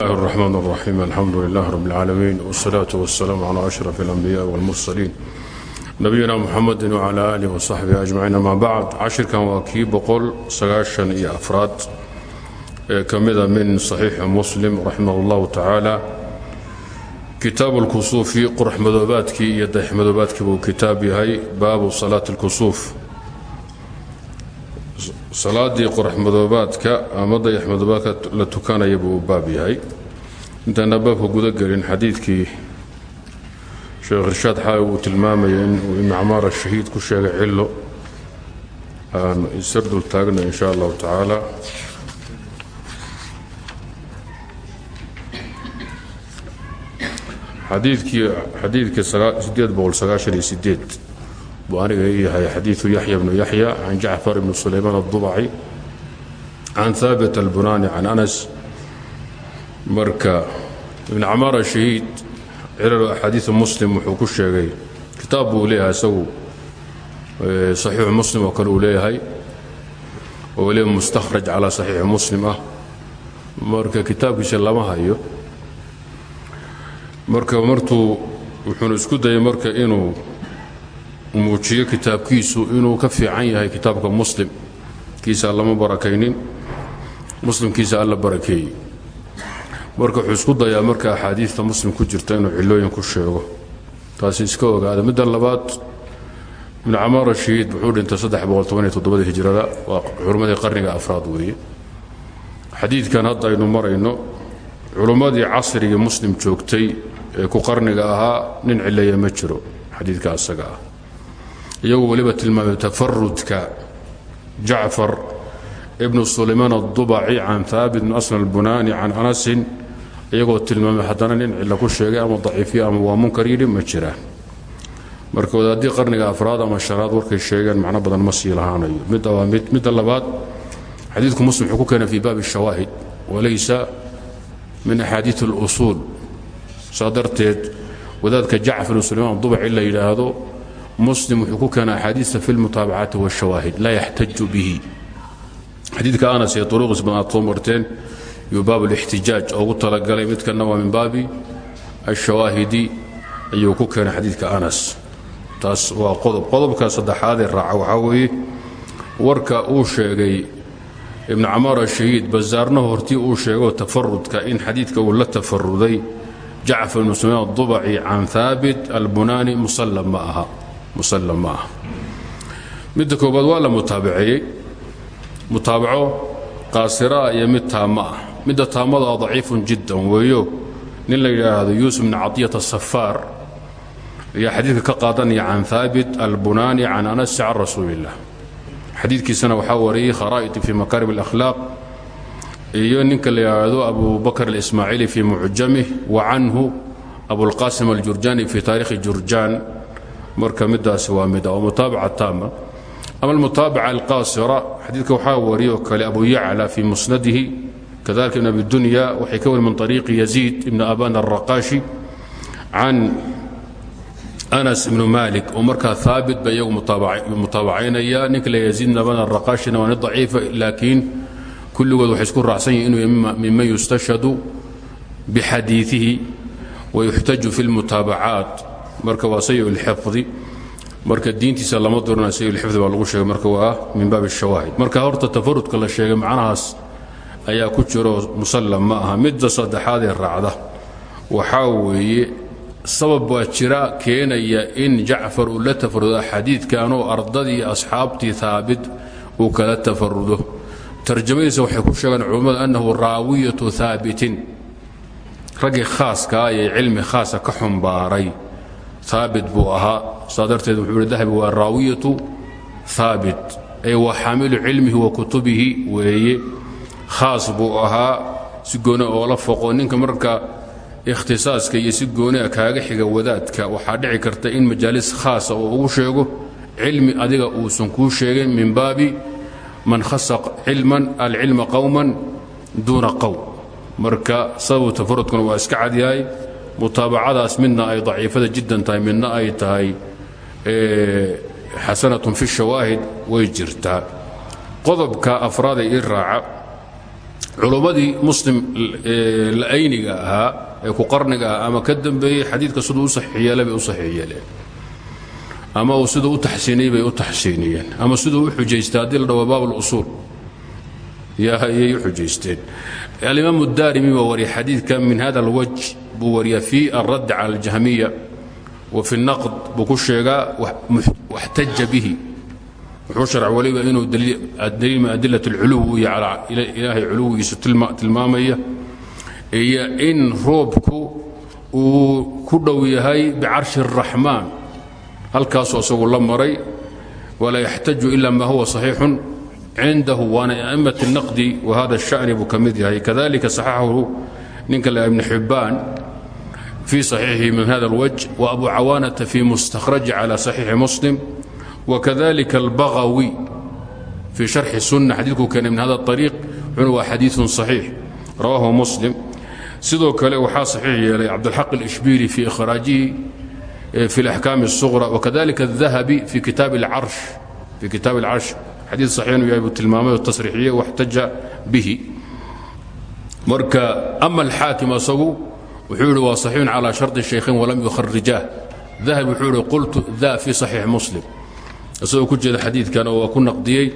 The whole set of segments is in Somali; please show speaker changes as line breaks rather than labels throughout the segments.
الله الرحمن الرحيم الحمد لله رب العالمين والصلاة والسلام على أشرف الأنبياء والمرسلين نبينا محمد وعلى آله وصحبه أجمعين ما بعد عشر كان وكي بقول سغاشن إي أفراد كمذا من صحيح مسلم رحمه الله تعالى كتاب الكسوف قرح مذوباتك يدح مذوباتك وكتاب هاي باب صلاة الكسوف salaadii qorax madoobaadka ama dayax madoobaadka la tukanaya buu baab yahay. Intaana baabka guda gelin xadiidkii sheekh irshaad xaali uu tilmaamaya inuu ibnu camaar ashahiid ku sheegay cillo. Aan isar dul taagna in sha allahu tacaala. Xadiidkii xadiidkii sideed boqol sagaashan iyo sideed aniga yahay xadiiu yaxya bnu yaxya can jacfar bni sulaymaan aلdubaci can haabit albunani can anas. Marka ibn camaar ashahiid cilal axaadiiu muslim wuxuu ku sheegay kitaab buu leeyahay isagu saxiixu muslim oo kale uu leeyahay oo weliba mustakhraj calaa saxiixi muslim ah. Marka kitaabkiisa lama hayo. Marka martuu wuxuuna isku dayay marka inuu muujiyo kitaabkiisu inuu ka fiican yahay kitaabka muslim. Kiisa allama barakaynin. Muslimkiisa alla barakeeyey marka wuxuu isku dayaa marka axaadiista muslim ku jirta inuu cilooyin ku sheego. Taasi iska ogaada. Midda labaad ibnu camaar ashiid wuxuu dhintay hijrada. Waa xurmadii qarniga afraad weeye. Xadiidkan hadda aynu marayno culummadii casrigii muslim joogtay ee ku qarniga ahaa nin cileeya ma jiro xadiidka asaga ah iyagu waliba tilmaamay tafarudka jacfar ibnu sulaymaan adubaci can haabit bn aslan albunaani can anasin iyagoo tilmaamay haddana nin cilla ku sheegay ama daciifiyo ama waa munkar yidhi ma jiraan marka wadaadii qarniga afraad ama shanaad warkay sheegeen macno badan ma sii lahaanayo. Midda waa mid midda labaad xadiidku muslim wuxuu ku keenay fii baabi shawaahid walaysa min axaadiid اlusuul saa darteed wadaadka jacfar ibn sulaymaan adubaci la yidhaahdo muslim wuxuu ku keena axaadiista fi lmutaabacaati wاshawaahid laa yaxtaju bihi. Xadiidka anas ee uruqis badan aad soo marteen yuu baab اlixtijaaj ugu talagalay midkana waa min baabi ashawaahidi ayuu ku keenay xadiidka anas. Taas waa qodob. Qodobka saddexaadee raaca waxaa weeye warka uu sheegay ibnu camaar ashahiid basaarna hortii uu sheego tafarudka in xadiidka uu la tafaruday jacfar ibnu sulaymaan adubaci can haabit albunaani musallam ma aha musallam ma aha midda koobaad waa la mutaabaceeyey mutaabaco qaasiraa iyo mid taama ah. Midda taamadaa daciifun jiddan weeyo. Nin la yidhaahdo yuusuf bni cadiyat asafaar ayaa xadiidka ka qaadanaya can haabit albunaani can anasi can rasuuliillah xadiidkiisana waxaa wariyey kharaa'iti fii makarim alakhlaaq iyo ninka la yidhaahdo abu bakr alismaaciili fii mucjamih wa canhu abulqaasim aljurjaani fii taarikhi jurjaan marka midaasi waa mid oo mutaabaca taama. Ama almutaabaca alqaasira xadiidka waxaa wariyoo kale abu yacla fii musnadihi kadalika ibn dunya waxay ka wari min طariiqi yaziid ibn aban alraqaashi can anas ibnu malik oo markaa haabit ba iyagu mutaabacaynaya ninka la yaziid ibn aban alraqaashina waa nin daciifa laakiin kulligood waxay isku raacsan yihiin inuu miman yustashhadu bixadiiihi wayuxtaju fi اlmutaabacaat marka waa sayi lxifdi marka diintiisa lama durana sayi lxifdi baa lagu sheegay marka waa min baab الshawaahid marka horta tafarudka la sheegay macnahaas ayaa ku jiro musallam ma aha midda saddexaad ee raacda. Waxaa weeye sabab baa jira keenaya in jacfar uu la tafarudo xadiidkanoo ardadii asxaabtii haabit uu kala tafarudo. Tarjamadiisa waxay ku sheegaan culummadu annahu raawiyatu haabitin raggii khaaskaa ee cilmi khaasa ka xumbaaray haabit buu ahaa. Saa darteed wuxuu ihi dahabi waa raawiyatu haabit ee waa xaamilu cilmihi wa kutubihi weeye. Khaas buu ahaa. Si gooni oola foqo ninka marka ikhtisaaska iyo si gooniga kaaga xiga wadaadka waxaa dhici karta in majaalis khaasa uu ugu sheego cilmi adiga uusan kuu sheegin min baabi man khasa cilman alcilma qowman duuna qowm marka sababu tafarudkuna waa iska cadyahay mutaabacadaas midna ay daciifada jiddan tahay midna ay tahay xasanatun fi shawaahid way jirtaa qodobka afraadee ii raaca culummadii muslim la'ayniga ahaa ee ku qarniga ah ama ka dambeeyey xadiidka siduu u saxiix yeelay bay u saxiix yeeleen ama uu siduu u taxsiiniyey bay u taxsiiniyeen. Ama siduu u xujaystay haddii la dhawo baab اlusuul yay u xujaysteen alimaam الdarimi baa wariya xadiidka min hada اlwaj buu wariyaa fi alradd cala اljahmiya wa fi الnaqd buu ku sheegaa waxtaja bihi wuxuu sharc waliba inuu daliil min adilaة اlculuw iyo ilaahay culuwigiisa tilmaamaya iyo in roobku uu ku dhow yahay bicarshi الraxmaan halkaasuu isagu la maray walaa yaxtaju ila ma huwa صaxiixun cindahu waana a'imaة الnaqdi wahada الsha'ni buu ka mid yahay kadalika صaxaxahu ninka la ibn xibbaan fii صaxiixihi min hada اlwaj وabu cawaanata fii mustakhraji calى صaxiixi muslim وkadalika اlbagawi fii sharxi sunna xadiidkuu keenay min hada الطariiq wuxuuna waa xadiiثun صaxiix rawahu muslim sidoo kale waxaa صaxiix yeelay cabdالxaq الإشbili fii ikhraajihi في الأحكام الصغرى وكذلك الذهبي في كتاب العرش xadii saxiix inuu yahay buu tilmaamay oo tasriixiyey waxtaja bihi. Marka ama alxaakim asagu wuxuu yidhi waa saxiixun calaa shardi shaykhayn walam yukharijaah dahab wuxuu yidhi qultu da fii saxiix muslim. Isagoo ku jeeda xadiidkan oo waa ku naqdiyey.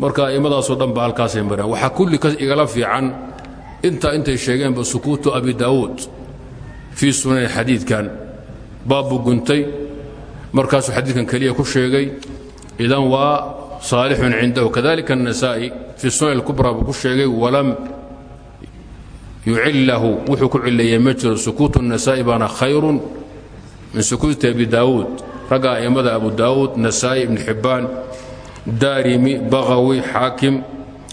Marka a'immadaasoo dhan ba halkaasay maraan waxaa kulli ka igala fiican intaa intay sheegeenba sukuutu abi daawuud fii sunani xadiidkan. Baabbu guntay. Markaasuu xadiidkan keliya ku sheegay. Idan waa saalixun cindahu kadalika النasaa'i fii sunan اlkubra buu ku sheegay walam yucilahu wuxuu ku cileeyey ma jiro sukuutu النasaa'i baana khayrun min sukuuti abi daawuud ragga a'immada abu daawuud nasaa'i ibn xibbaan daarimi bagawi xaakim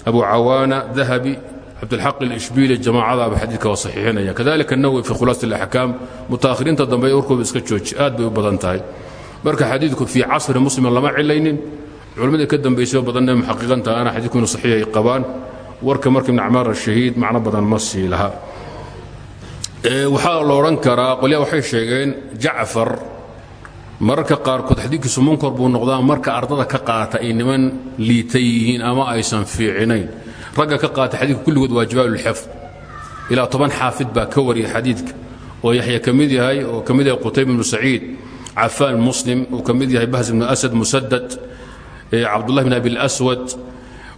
abu cawaana dahabi cabdilxaq alishbiili jamaacadaaba xadiidka waa saxiixinaya kadalika nawowi fi khulaasat alaxkaam mutaakhiriinta dambe warkooda iska jooji aad bay u badan tahay marka xadiidku fii casri muslima lama cilaynin culimmadii ka dambaysay oo badanna muxaqiqanta ana xadiidku inuu saxiix ay qabaan. Warka marka ibn acmaar ashahiid macno badan ma sii laha. Waxaa la odhan karaa qolyaa waxay sheegeen jacfar. Mararka qaarkood xadiidkiisu munkar buu noqdaa marka ardada ka qaata ay niman liita yihiin ama aysan fiicinayn. Ragga ka qaata xadiidka kulligood waa jibaalulxifd ilaa toban xaafid baa ka wariya xadiidka. Oo yaxya ka mid yahay oo ka mid yahay qutayb ibnu saciid cafaan muslim uu ka mid yahay bahs ibnu asad musadad cabdullahi bn abi اlaswad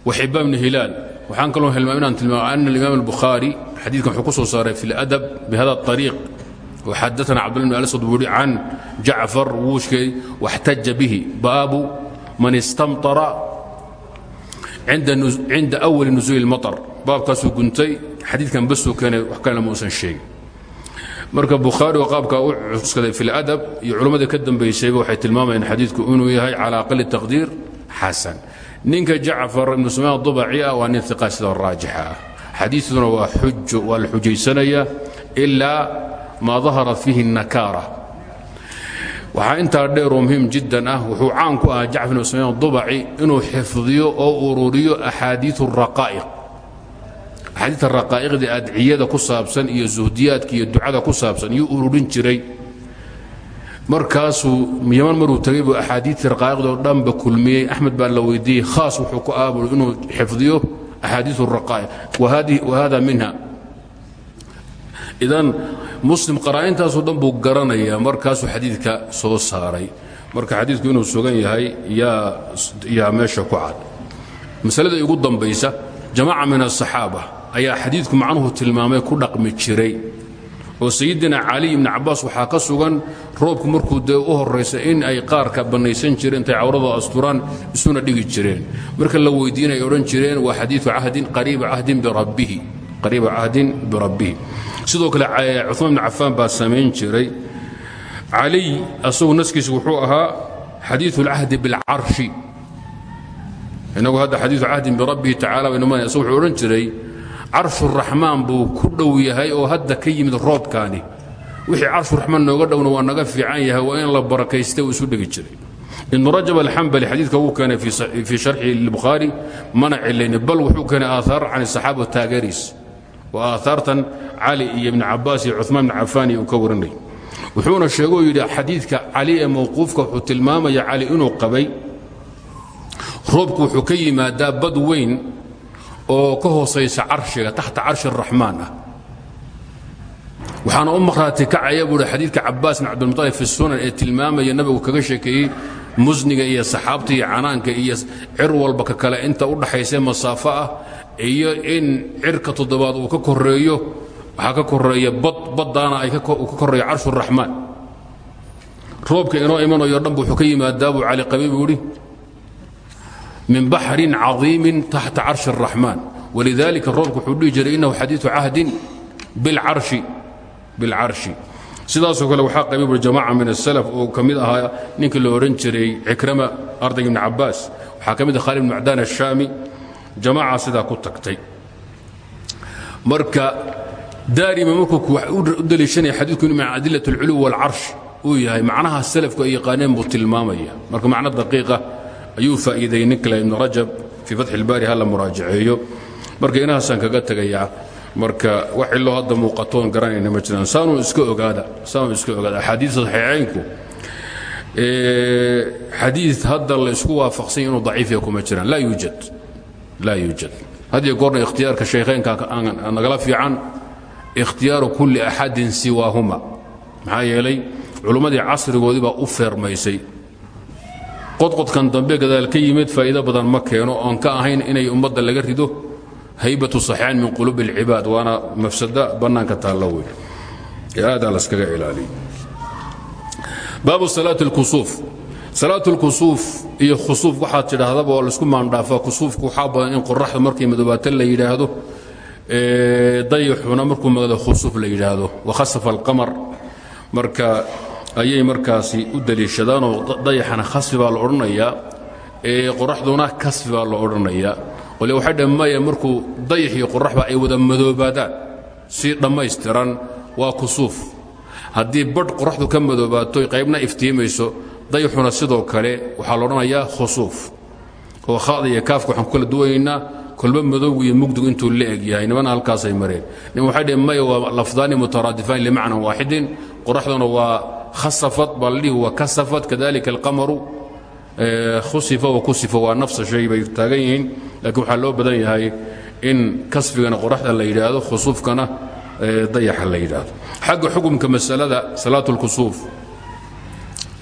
waxibaan ibnu hilaal waxaan kaloo hilmaam inaan tilmaamo ana alimaam albukhaari xadiidkan wuxuu ku soo saaray fi اladab bihada اطariiq وxadana cbdullah bn aswad buu hi can jacfar wuushkay waxtaja bihi baabu man istamطara cinda أwali nuزuuli الmaطر baabkaasuu guntay xadiidkan basuu keenay wax kalena muusan sheegin marka bukhaari oo qaabkaa u cuskaday fi اladab iyo culammadii ka dambaysayba waxay tilmaamayaan xadiidku inuu yahay calى aqali taqdiir xasan. Ninka jacfar ibnu sumaan dubaci ah waa nin iqa sida raajixa ah. Xadiiduna waa xujo waa la xujaysanaya ilaa ma dahara fiihi الnakaara waxaa intaa dheeroo muhiim jiddan ah wuxuu caan ku ahaa jacfar ibn sumaan dubaci inuu xifdiyo oo ururiyo axaadiiu raqaa'iq. Axaadiita raqaa'iqda adciyada ku saabsan iyo suhdiyaadka iyo ducada ku saabsan iyuu ururin jiray markaasuu yaman maruu tegay buu axaadiitii raqaa'iqda oo dhanba kulmiyey. Axmed baa la weydiiyey khaas wuxuu ku aaburi inuu xifdiyo axaadiiu raqaa'iq. Wahada minha. Idan muslim qaraa'intaasoo dhan buu garanayaa markaasuu xadiidka soo saaray. Marka xadiidku inuu sugan yahay yaa meesha ku cad. Masalada igu dambaysa jamaaca min asaxaaba ayaa xadiidku macnuhu tilmaamay ku dhaqmi jiray oo sayidina cali ibni cabaas waxaa ka sugan roobku markuu dee u horraysa in ay qaarka bannaysan jireen intay cawrada asturaan isuna dhigi jireen. Marka la weydiinay odhan jireen waa xadiiu cahdin qariiba cahdin birabbihi qariiba cahdin birabbihi sidoo kale cumaan bn cafaan baa samayn jiray. Caliy asagu naskiisa wuxuu ahaa xadiiu اlcahdi biاlcarshi inagu hadda xadiiu cahdin birabbihi tacala baynu ma asag wuxuu odhan jiray carshuraxmaan buu ku dhow yahay oo hadda ka yimid roobkaani. Wixii carshuraxmaan nooga dhowna waa naga fiican yahay waa in la barakaysta uu isu dhegi jiray. Ibnu rajab alxambali xadiidka wuu keenay fii sharxi lbukhaari mana cilayni bal wuxuu keenay aahaar can saxaaba taagariis oo aahaartan cali iyo ibni cabaas iyo cumaan bn cafaan iyo uu ka warinay. Wuxuuna sheegoo yidhi xadiidka cali ee mawquufka wuxuu tilmaamaya cali inuu qabay. Roobku wuxuu ka yimaadaa bad weyn oo ka hoosaysa carshiga taxta carshi araxmaan ah. Waxaana u maqhraati kacaya buuhi xadiidka cabbaas bin cabdilmuطalib fi sunan ee tilmaamaya nabigu kaga sheekeeyey musniga iyo saxaabta iyo canaanka iyo cir walba ka kale inta u dhaxaysa masaafo ah iyo in cirka toddobaad uu ka koreeyo waxaa ka koreeya bad baddaana ay ka koreeyo carshu raxmaan roobka inoo imanayo dhanba wuxuu ka yimaadaa buu cali qabi buu idhi min baxrin cadiimin taxta carshi الraxmaan walidalika roobku wuxuu dhihi jiray inahu xadiiثu cahdin bilcarshi bilcarshi sidaasoo kale waxaa qabi buri jamaca min asalaf oo ka mid ahaa ninkii la odhan jiray cikrama ardayga ibni cabbaas waxaa ka mid ah khaalid ibn macdaan ashaami jamaaca sidaa ku tagtay marka daarima markuu u daliishanaya xadiidku inu min adilat اlculuw wاlcarsh uu yahay macnaha salafku ay yaqaaneen buu tilmaamaya marka macno daqiiqa ayuu faa'iideeyey nin kale ibn rajab fii fatxi اlbaari ha la muraajaceeyo. Marka inahaasaan kaga tegayaa marka wax ciloo hadda muuqatoon garanayna ma jiraan. Saanuu iska ogaada saanuu iska ogaada. Axaadiis saxiixaynku xadiid hadda la isku waafaqsan inuu daciifiya kuma jiraan. Laa yuujad laa yuujad had iyo goorna ikhtiyaarka shaykhaynka nagala fiican ikhtiyaaru kulli axadin siwaahuma. Maxaa yeelay culummadii casrigoodii baa u feermaysay qodqodkan dambe gadaal ka yimid faa'iido badan ma keeno oon ka ahayn inay ummadda laga rido haybatu saxiixaan min quluubi alcibaad waana mafsada bannaanka taallo wey ee aadaa laskaga ilaaliyo baabu salaati lkusuuf salaat lkusuuf iyo khusuuf waxaad tidhaahdaba oo la isku maandhaafaa kusuufku waxaa badan in qoraxda markay madoobaata la yidhaahdo dayixuna markuu magda khusuuf la yidhaahdo. Wakhasafa alqamar marka ayay markaasi u daliishadaanoo dayaxana khasfi la odhanayaa ee qoraxduna kasfi la odhanayaa qole waxay dhaheen maya markuu dayax iyo qoraxba ay wada madoobaadaan si dhammaystiran waa kusuuf. Haddii badh qoraxdu ka madoobaato qaybna iftiimayso dayaxuna sidoo kale waxaa la odhanayaa khusuuf. Oo khada iyo waxaan ku kala duwanaynaa kolba iyo mugdigu intuu la eg yahay nimana halkaasay mareen. Nim waxay maya waa lafdaani mutaraadifaan limacnan waaxidin qoraxduna waa khasafad baa la dhihi wa kasafad kadalika alqamaru khusifa wa kusifa waa nafsa shay bay taagan yihiin. Laakiin loo badan yahay in kasfigana qoraxda la yidhaahdo khusuufkana dayaxa la yidhaahdo. Xagga xukumka masalada salaat اlkusuuf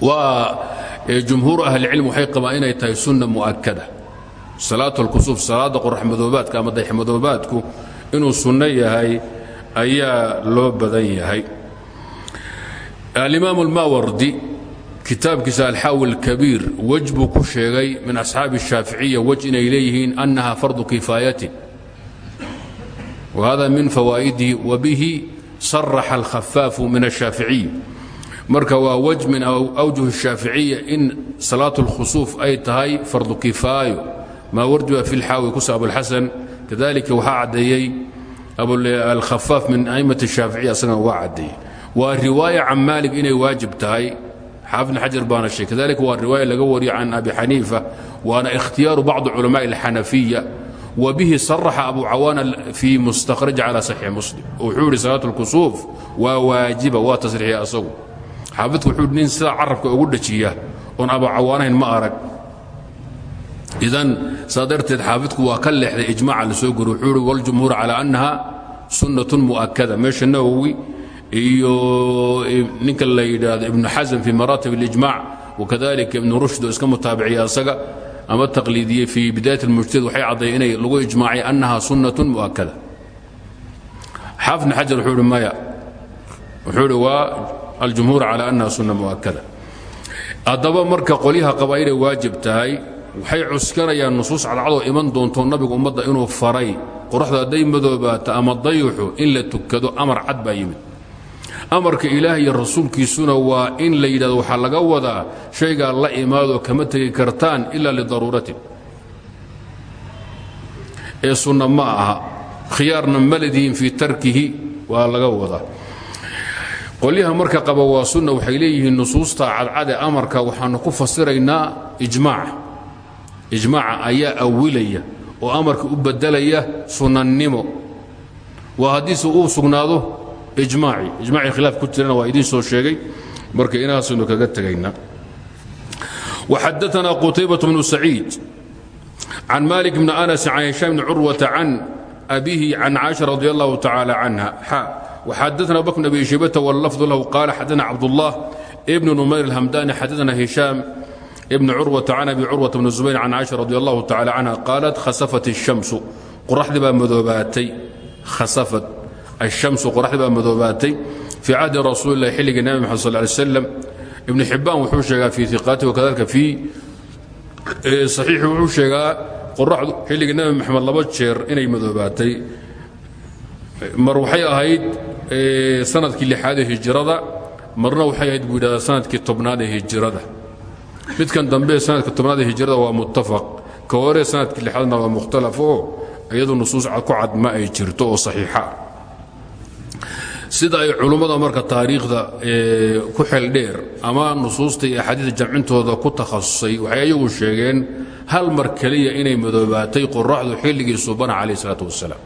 waa jumhuur ahlicilm waxay qabaan inay tahay sunna mu'akada salaat اlkusuuf salaadda qorax madoobaadka ama dayax madoobaadku inuu sunno yahay ayaa loo badan yahay alimaam اlmawardi kitaabkiisa alxaawi اlkabiir wej buu ku sheegay min asxaabi الshaaficiya wej inay leeyihiin annaha fardu kifaayatin whada min fawaa'idihi wabihi saraxa alkhafaafu min الshaaficiy marka waa wej min awjuh الshaaficiya in salaat اlkhusuuf ay tahay fardu kifaayo maa wardi ba fi lxaawi kusa abulxasan kadalika waxaa caddeeyey alkhafaaf min a'imat الshaaficiya asagana waa caddeeyey waa riwaaya can maalig inay waajib tahay xaafid xajar baana sheeg kadalika waa riwaaya laga wariyo can abi xaniifa waana ikhtiyaaru bacdi culamaءi اlxanafiya wbihi saraxa abu cawaana fii mustakhraj cala saxiix muslim wuxuu ihi salaat اlkusuuf waa waajiba waa tasriixiya asagu xaafidku wuxuu nin sidaa carabka ugu dhajiya oon abu cawaanahayn ma arag idan saa darteed xaafidku waa ka leexday ijmaca la soo gori wuxuu ihi waljumhuur cala annaha sunnatun mu'akada meesha nawowi iyo ninka la yidhaahdo ibnu xasm fii maraatib اlijmac wakadalika ibnu rushd oo iska mutaabiciya asaga ama taqliidiyey fii bidaayat اlmujtahid waxay caddayen inay lagu ijmaacay annaha sunnatun mu'akada xaafid bn xajar wuxuu ihi maya. Wuxuu ihi waa aljumhuur cala annaha sunna mu'akada haddaba marka qolyaha qaba inay waajib tahay waxay cuskanayaan nusuus cadcadoo iman doonto nabigu ummadda inuu faray qoraxdu hadday madoobaata ama dayuxu in la tukado amar cad baa yimid amarka ilaah iyo rasuulkiisuna waa in la yidhahdo waxaa laga wadaa shaygaa la imaadoo kama tegi kartaan ila lidaruuratin. Ee sunna ma aha khiyaarna ma ledihiin tarkihi waa laga wadaa. Qolyaha marka qaba waa sunna waxay leeyihiin nusuusta cadcade amarka waxaanu ku fasiraynaa ijmaaca ijmaaca ayaa awilaya oo amarka u bedelaya sunnannimo. Waa haddiise uu sugnaado ijmaaci ijmacii khilaaf ku jirana waa idiin soo sheegay marka inaasaynu kaga tegaynaa waxadaanaa qutaybaة bnu saciid can malik bni anas can hishaam bni curwata can abihi can caaisha radi allahu tacaala canha xa وxadثna abubakr bn abi shibata wاlafظ lahu qaala xadana cabdالlah bn numayr اlhamdani xadana hishaam bn curwata can abi curwata bn zubayr can caaisha radi allahu tacala canha qaalat khasafat الshamsu qoraxdii baa madoobaatay aلshamsu qoraxdi baa madoobaatay fii cahdi rasuuli اlah xilligii nabi mxamed sal lay slm ibn xibbaan wuxuu sheegaa fii iqaati wakadalika fii saxiixi wuxuu sheegaa qoraxdu xilligii nabi maxamed laba jeer inay madoobaatay mar waxay ahayd sannadkii lixaad ee hijirada marna waxay ahayd buu yidhahdaa sannadkii tobnaad ee hijirada midkan dambe sanadka tobnaad ee hijirada waa muttafaq ka hore sannadkii lixaadna waa mukhtalaf oo iyadu nusuus ku cad ma ay jirto oo saxiixa ah sida ay culummada marka taariikhda ku xeldheer ama nusuusta iyo axaadiida jamcintooda ku takhasusay waxay ayagu sheegeen hal mar keliya inay madoobaatay qoraxdu xilligii subana calayh isalaatu wasalaam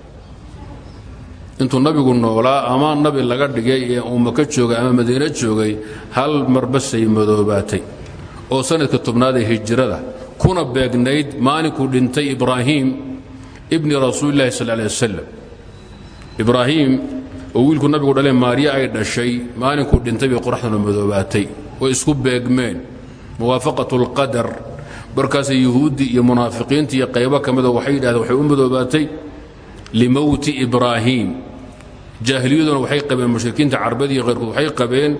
intuu nabigu noolaa ama nabi laga dhigay ee uu maka joogay ama madiine joogay hal mar basay madoobaatay. Oo sanadka tobnaad ee hijrada kuna beegnayd maalinkuu dhintay ibraahim ibni rasuulilahi sal lay wasalam oo wiilku nabigu dhalee maariya ay dhashay maalinkuu dhintay bay qoraxduna madoobaatay. Way isku beegmeen. Muwaafaqat اlqadar markaasay yuhuuddii iyo munaafiqiintii iyo qaybo ka mida waxay yidhahdeen waxay u madoobaatay limowti ibraahim. Jaahiliyaduna waxay qabeen mushrikiinta carbeed iyo khayrkood waxay qabeen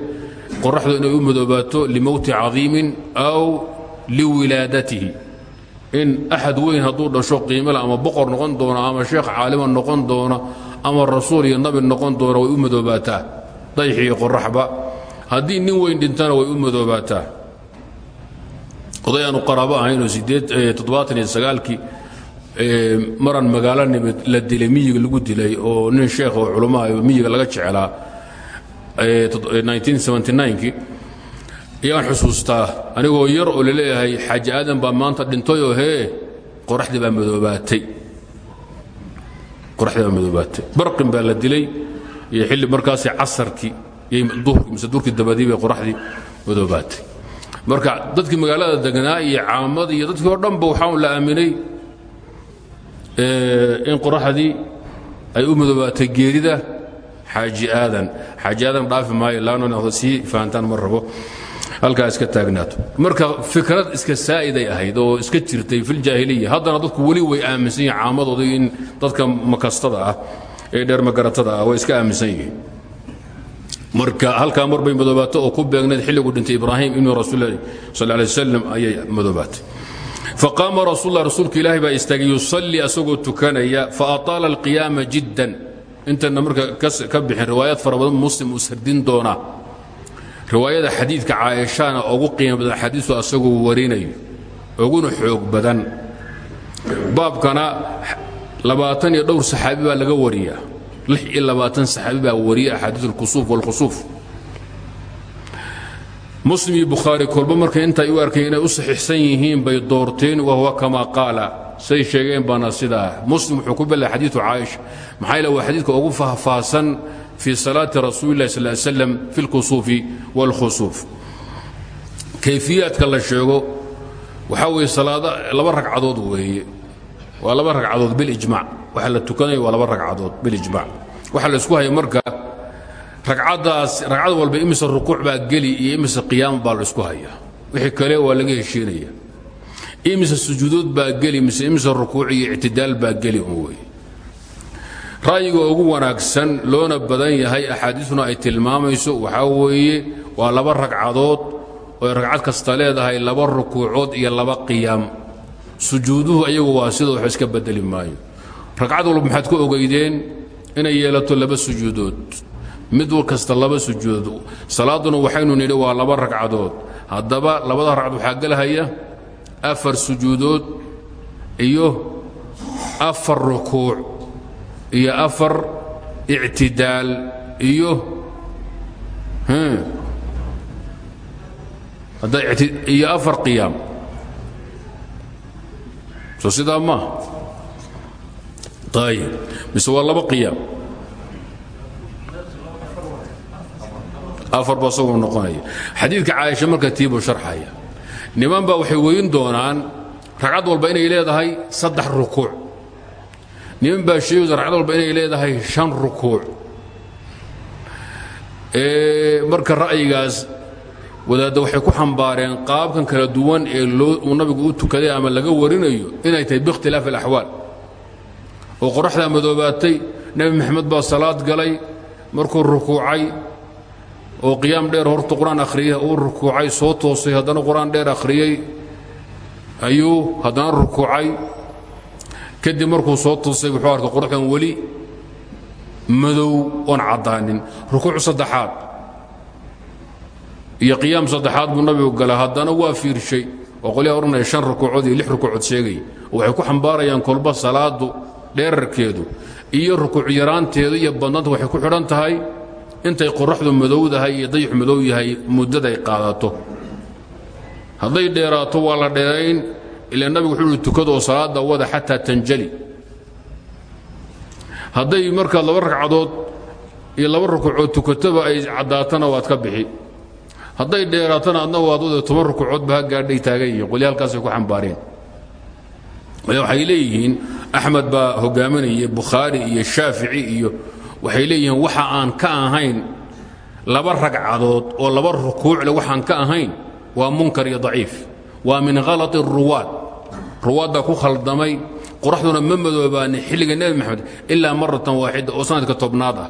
qoraxdu inay u madoobaato limowti cadiimin aw liwilaadatihi. In axad weyn hadduu dhasho qiimale ama boqor noqon doono ama sheekh caalima noqon doona ama rasuul iyo nabi noqon doona way u madoobaataa. Dayx iyo qoraxba haddii nin weyn dhintana way u madoobaataa. Oday aanu qaraabo ahaynoo toddobaataniyo sagaalkii maran magaalo nimid la dilay miyiga lagu dilay oo nin sheekh oo culummaha miyiga laga jeclaa kii ayaan xusuustaa. Anigoo yar oo la leeyahay xaaji aadan baa maanta dhintayoo hee qoraxdii baa madoobaatay qoraxdii baa madoobaatay barqin baa la dilay iyo xilli markaasi casarkii mise duhurkii dabadii bay qoraxdii madoobaatay marka dadkii magaalada degnaa iyo caamadii iyo dadkii oo dhanba waxaa la aaminay in qoraxdii ay u madoobaatay geerida xaaji aadan. Xaaji aadan dhaafi maayo laanna sii fahantaan ma rabo halkaa iska taagnaato. Marka fikrad iska saa'iday ahayd oo iska jirtay filjaahiliya haddana dadku weli way aaminsan yihiin caamadooda in dadka makastada ah ee dheermagaratada ah way iska aaminsan yihiin. Marka halkaa mar bay madoobaato oo ku beegnayd xilligu dhintay ibraahim ibnu rasuulilah sal lay wasalam ayay madoobaatay. Faqaama rasuullah rasuulka ilaahi baa istaagay yusallii asagoo tukanaya faataala alqiyaama jiddan. Intana marka ka bixin riwaayaad fara badan muslim riwaayada xadiidka caaishana ugu qiimo badan xadiisu asagoo warinayo uguna xoog badan. Baabkana labaatan iyo dhowr saxaabi baa laga wariyaa lix iyo labaatan saxaabi baa wariya axaadiis alkusuuf walkhusuuf muslim iyo bukhaari kolba markay inta ay u arkay inay u saxiixsan yihiin bay doorteen wahuwa kama qaala say sheegeen baana sidaa. Muslim wuxuu ku bellay xadiidu caaisha maxaa yeele waa xadiidka ugu faahfaahsan fii salaati rasuulillahi sal slam fi lkusuufi wاlkhusuuf kayfiyaadka la sheego waxaa weeye salaada laba ragcadood weeye. Waa laba ragcadood bilijmac waxa la tukanaya waa laba ragcadood bilijmac waxa la isku haya marka ragcadaas ragcad walba imise rukuuc baa geli iyo imise qiyaam baa la isku hayaa wixii kale waa laga heshiinaya. Imise sujuudood baa geli mise imise rukuuc iyo ictidaal baa geli un wey ra'yiga ugu wanaagsan loona badan yahay axaadiisuna ay tilmaamayso waxaa weeye waa laba ragcadood oy ragcad kasta leedahay laba rukuucood iyo laba qiyaam. Sujuuduhu ayagu waa sida wax iska bedeli maayo. Ragcad walba maxaad ku ogeydeen inay yeelato laba sujuudood. Mid kasta laba sujuudood. Salaaduna waxaynu nidhi waa laba ragcadood. Haddaba labada ragcad waxaa gelahaya afar sujuudood iyo afar rukuuc iyo afar ictidaal iyo iyo afar qiyaam. Soo sidaa maaha ayib mise waa laba qiyaam. Afar ba isagoo noqonaya. Xadiidka caaisha marka tiibuu sharxaya. Niman baa waxay weyn doonaan ragcad walba inay leedahay saddex rukuuc niman baa sheegaysa ragcad walba inay leedahay shan rukuuc. Marka ra'yigaas wadaadda waxay ku xambaareen qaabkan kala duwan ee uu nabigu u tukaday ama laga warinayo inay tahay biikhtilaaf alaxwaal. Oo qoraxdaa madoobaatay nebi maxamed baa salaad galay markuu rukuucay oo qiyaam dheer hortu qur'aan akhriyay uu rukuucay soo toosay haddana qur'aan dheer akhriyey ayuu haddana rukuucay kadib markuu soo toosay wuxuu arkay qoraxdan weli madow oon caddaanin. Rukuuc saddexaad iyo qiyaam saddexaad buu nabigu gala haddana waa fiirshay. Oo qolyaha odhanaya shan rukuucood iyo lix rukuucood sheegay. Waxay ku xambaarayaan kolba salaadu dheerarkeedu iyo rukuuc yaraanteedu iyo badnaanta waxay ku xidhan tahay intay qoraxdu madowdahay iyo dayixu madow yahay muddaday qaadato. Hadday dheeraato waa la dheerayn ilaa nabigu wuxuu uhi tukada oo salaadda wada xataa tanjali. Hadday markaad laba ragcadood iyo laba rukuucood tukataba ay caddaatana waad ka bixi. Hadday dheeraatana adna waad wada toban rukuucoodba ha gaadhay taagan yihiin qolya ku xambaareen. Waxay leeyihiin axmed baa hogaaminaya bukhaari iyo shaafici iyo waxay leeyihiin waxa aan ka ahayn laba ragcadood oo laba rukuucle waxaan ka ahayn waa munkar iyo daciif waa min khalati ruwaad ruwaaddaa ku khaldamay qoraxduna ma xilliga nebi maxamed ilaa maratan waaxida oo sanadka tobnaad ah.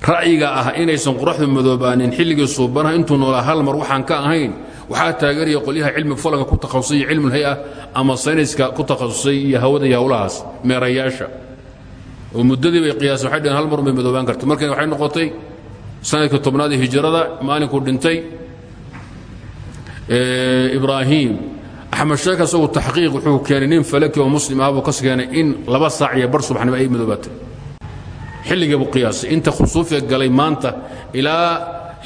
Ra'yiga ah inaysan qoraxdu madoobaanin xilligii suubanaha intuu noolaa hal mar waxaan ka ahayn waxaa taageeraya qolyaha cilmi falanka ku takhasusay iyo cilmulhay-a ama sayniska ku takhasusay iyo hawada meerayaasha. Oo muddadii bay qiyaaseen waxay dhaheen hal mar bay madoobaan karta markayna waxay noqotay sanadka tobnaad hijrada maalinkuu dhintay ibraahim axmed sheekh isagu taxqiiq wuxuu keenay nin falaki oo muslim ah buu kas keenay in laba saac iyo bar subaxnimo ay madoobaatay xilligii buu qiyaasay. Inta khusuufiga galay maanta ilaa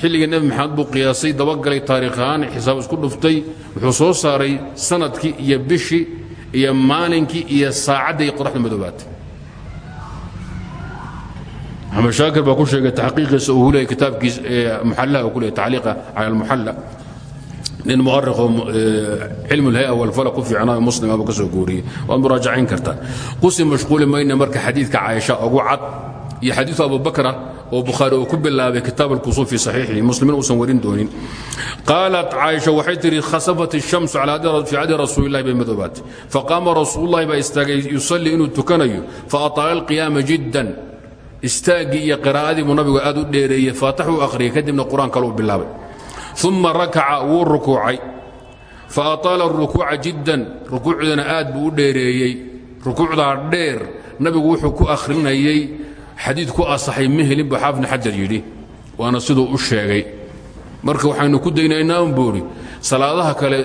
xilligii nebi maxamed buu qiyaasay dabagalay taariikh ahaan xisaab isku dhuftay wuxuu soo saaray sannadkii iyo bishii iyo maalinkii iyo saacadday qoraxda madoobaatay axmed shaakir baa ku sheegay taxqiiqiisa uu leeyay kitaabkiisa muxallaha uu ku leeyay tacliiqa cala almuxalla nin muarikhoo cilmu lhay walfala ku fiicnaayo muslima buu ka soo guuriyey. Waad muraajacayn kartaa qusi mashquuli mayna marka xadiidka caaisha ugu cad iyo xadiidu abubakra oo bukhaari uu ku bilaabay kitaab alkusuuf fi saxiixihi muslimiin uusan warin doonin. Qaalat caaisha waxay tihi khasafat الshamsu fi cadi rasuulillahi bay madoobaatay. Faqaama rasuulullahi baa istaagay yusallii inuu tukanayo. Faataala alqiyaama jiddan. Istaaggii iyo qiraa'adii buu nabigu aad u dheereeyey faatax uu akhriyay kadibna qur'aan kale uu bilaabay uma rakaca wuu rukuucay faataala rukuuca jiddan rukuucdana aad buu u dheereeyey rukuucdaa dheer nabigu wuxuu ku akhrinayey xadiid ku asaxay ma helin buu xaafidna xajar yidhi marka waxaynu ku daynaynaa un buuri salaadaha kale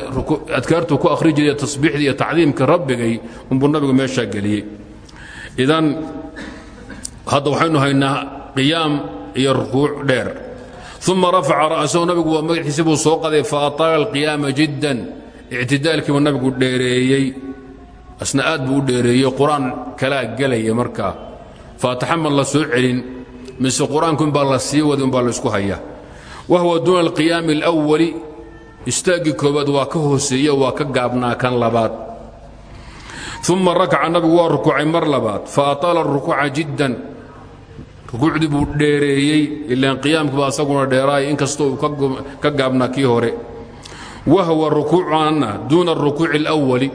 adkaartuu ku akhri jiray tasbiixdii iyo tacdiimka rabbigay unbuu nabigu meeshaa geliyey idan hadda waxaynu haynaa qiyaam iyo rukuuc dheer uma rafaca ra'sahu nabigu waa magaciisi buu soo qaday faataala alqiyaama jiddan ictidaalkiibuu nabigu dheereeyey asna aad buu u dheereeyey qur'aan kalaa gelaya markaa faataxa man la soo celin mise qur'aanku inbaa la sii wadi umbaa la isku haya wahuwa duuna alqiyaami alawali istaaggii koobaad waa ka hooseeye waa ka gaabnaa kan labaad uma rakaca nabigu waa rukuucay mar labaad faataala rukuuca jiddan rukuucdii buu dheereeyey ilaan qiyaamkiiba asaguna dheeraay inkastoo uu ka gaabnaa kii hore. Wa huwa rukuucanna duuna arukuuci اlawali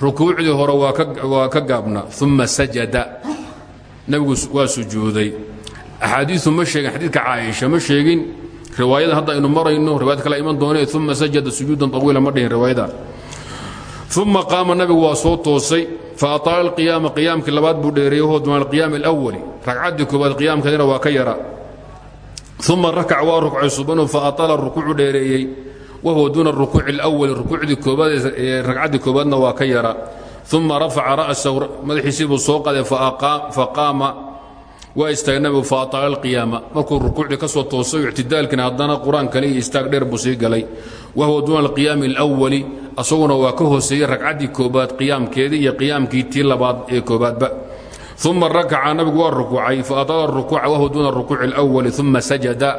rukuucdii hore waa ka gaabnaa uma sajada. Nebigu waa sujuuday. Axaadiiu ma sheegin xadiidka caaisha ma sheegin. Riwaayadan hadda aynu marayno riwayad kale iman doonee uma sajada sujuudan طawiila ma dhihin riwaayada uma qaama nabigu waa soo toosay faataala alqiyaama qiyaamkii labaad buu duuna alqiyaami alawali ragcaddii koobaad qiyaamkeedina waa ka yara uma rakac waa rukcay subanu faataala rukuucu dheereeyey wahuwa duuna arukuuci alawali rukuucdii koobaad ee ragcaddii koobaadna waa ka yara uma rafaca ra'sahu madaxiisii buu soo qaday faqaama waa istaagay nabigu faataala alqiyaama markuu rukuucdii ka soo toosay ictidaalkiina haddana qur'aan kale iyo istaag dheer buu sii galay wahuwa duuna alqiyaami alawali asaguna waa ka hooseeyey ragcaddii koobaad qiyaamkeedii iyo qiyaamkii tii labaad ee koobaadba uma rakaca nabigu waa rukuucay faataala rukuuca wahuwa duuna rukuuci alawali uma sajada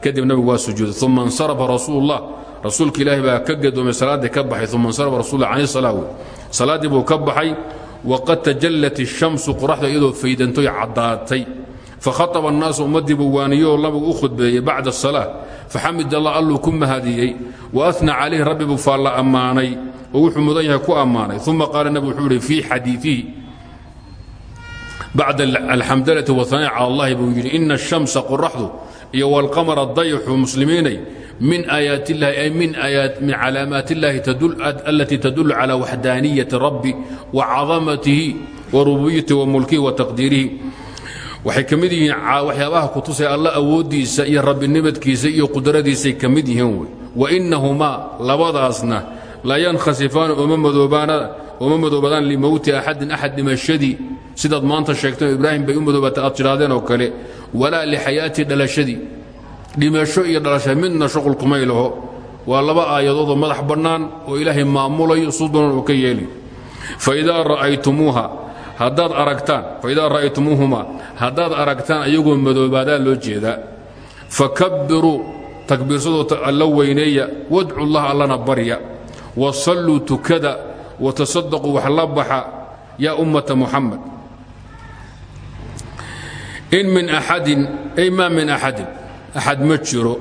kadib nabigu waa sujuuday uma insarafa rasuulu llah rasuulka ilaahi baa ka gadoomay salaaddii ka baxay uma insarafa rasul can salaa wey salaaddii buu ka baxay waqad tajallat الshamsu qoraxda iyadoo faydantoy caddaatay fakhaطba الnaasu ummaddii buu waaniyoo nabigu u khudbeeyey bacda الsalaa faxamid allah alluu ku mahadiyey waana calayh rabbi buu faalla ammaanay oo wuxuu mudan yahay ku ammaanay. Uma qaala nabigu wuxuu ihi fii xadiiihi bacda alxamdalati waanaaci cala allahi buu yidhi ina ashamsa qoraxdu iyo walqamara dayxu muslimiinay min aayaatillahi ay min calaamaati illahi alatii tadullu cala waxdaaniyati rabbi wa cadamatihi wa rububiyatihi wa mulkihi wa taqdiirihi waxay ka mid yihiin waxyaabaha kutusay alla awooddiisa iyo rabbinimadkiisa iyo qudradiisay ka mid yihiin wey. Wainahumaa labadaasna la yankhasifaana uma madoobadaan limowti axadin axad dhimashadii sidaad maanta sheegteen ibraahim bay u madoobatay aad tidhaahdeen oo kale. Walaa lixayaatii dhalashadii dhimasho iyo dhalasha midna shuqul kumay laho. Waa laba aayadoodoo madax bannaan oo ilaahay maamulayo sudunan uu ka yeeli. Faidaa ra'aytumuuha haddaad aragtaan faidaa ra'aytumuuhuma haddaad aragtaan ayagoo madoobaadaa loo jeedaa fakabbiruu takbiirsadoo alla weyneeya wadcu llah allana barya wasalluu tukada watasadaquu wax la baxa yaa ummata muxamed in min axadin ay maa min axadin axad ma jiro.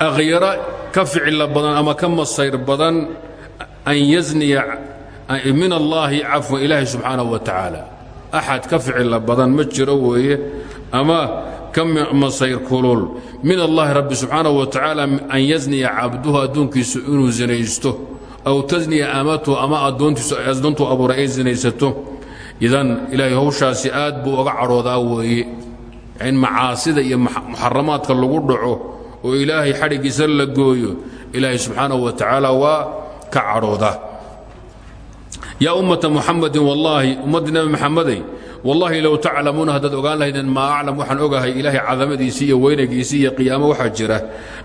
Akhyara ka ficila badan ama ka masayr badan an yazniya min allaahi cafwan ilaahi subxaanahu wa tacaala. Axad ka ficila badan ma jiro weeye ama ka masayr kulul. Min allaahi rabbi subxaanahu wa tacaala an yazniya cabduhu addoonkiisu inuu zinaysto aw tasniya amatuhu ama addoontuu abuuray ay zinaysato. Idan ilaahay hawshaasi aad buu oga cadhoodaa weeye. In macaasida iyo muxaramaadka lagu dhaco oo ilaahay xadhiggiisa la gooyo ilaahay subxaanahu wa waa ka cadhoodaa yaa ummata muxamadin wallaahi ummaddii nabi maxameday wallaahi low taclamuuna haddaad ogaan lahaydeen maa aclam waxaan ogahay ilaahay cadamadiisii iyo weynaygiisii iyo qiyaamo waxaa jira.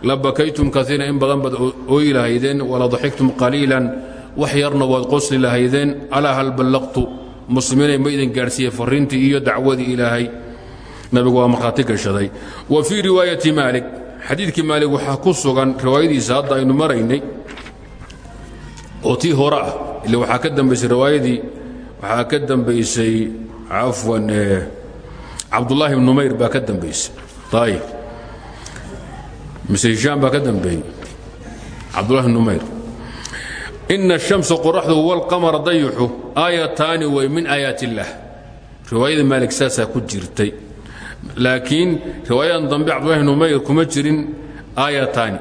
La bakaytum kaiira in badan baad ooyi lahaydeen wala daxiktum qaliilan wax yarna waad qosli lahaydeen. Alaa hal ballaqtu muslimiinay ma idin gaadhsiiye farriintii iyo dacwadii ilaahay. Nabigu waa markhaati gashaday. Wa fii riwaayati maalik xadiidkii maalik waxaa ku sugan riwaayadiisa hadda aynu maraynay oo tii hore ah ile waxaa ka dambaysay riwaayadii waxaa ka dambaysay cafwan cabdullaahi bn numayr baa ka dambaysay ayib mise hishaam baa ka dambeeyey cabdullahi bn numayr ina الshamsa qoraxdu wاlqamara dayuxu aayataani way min aayaat اllah riwaayada maalik saasaa ku jirtay laakiin riwaayadan dambe cabdullahi numayr kuma jirin aayataani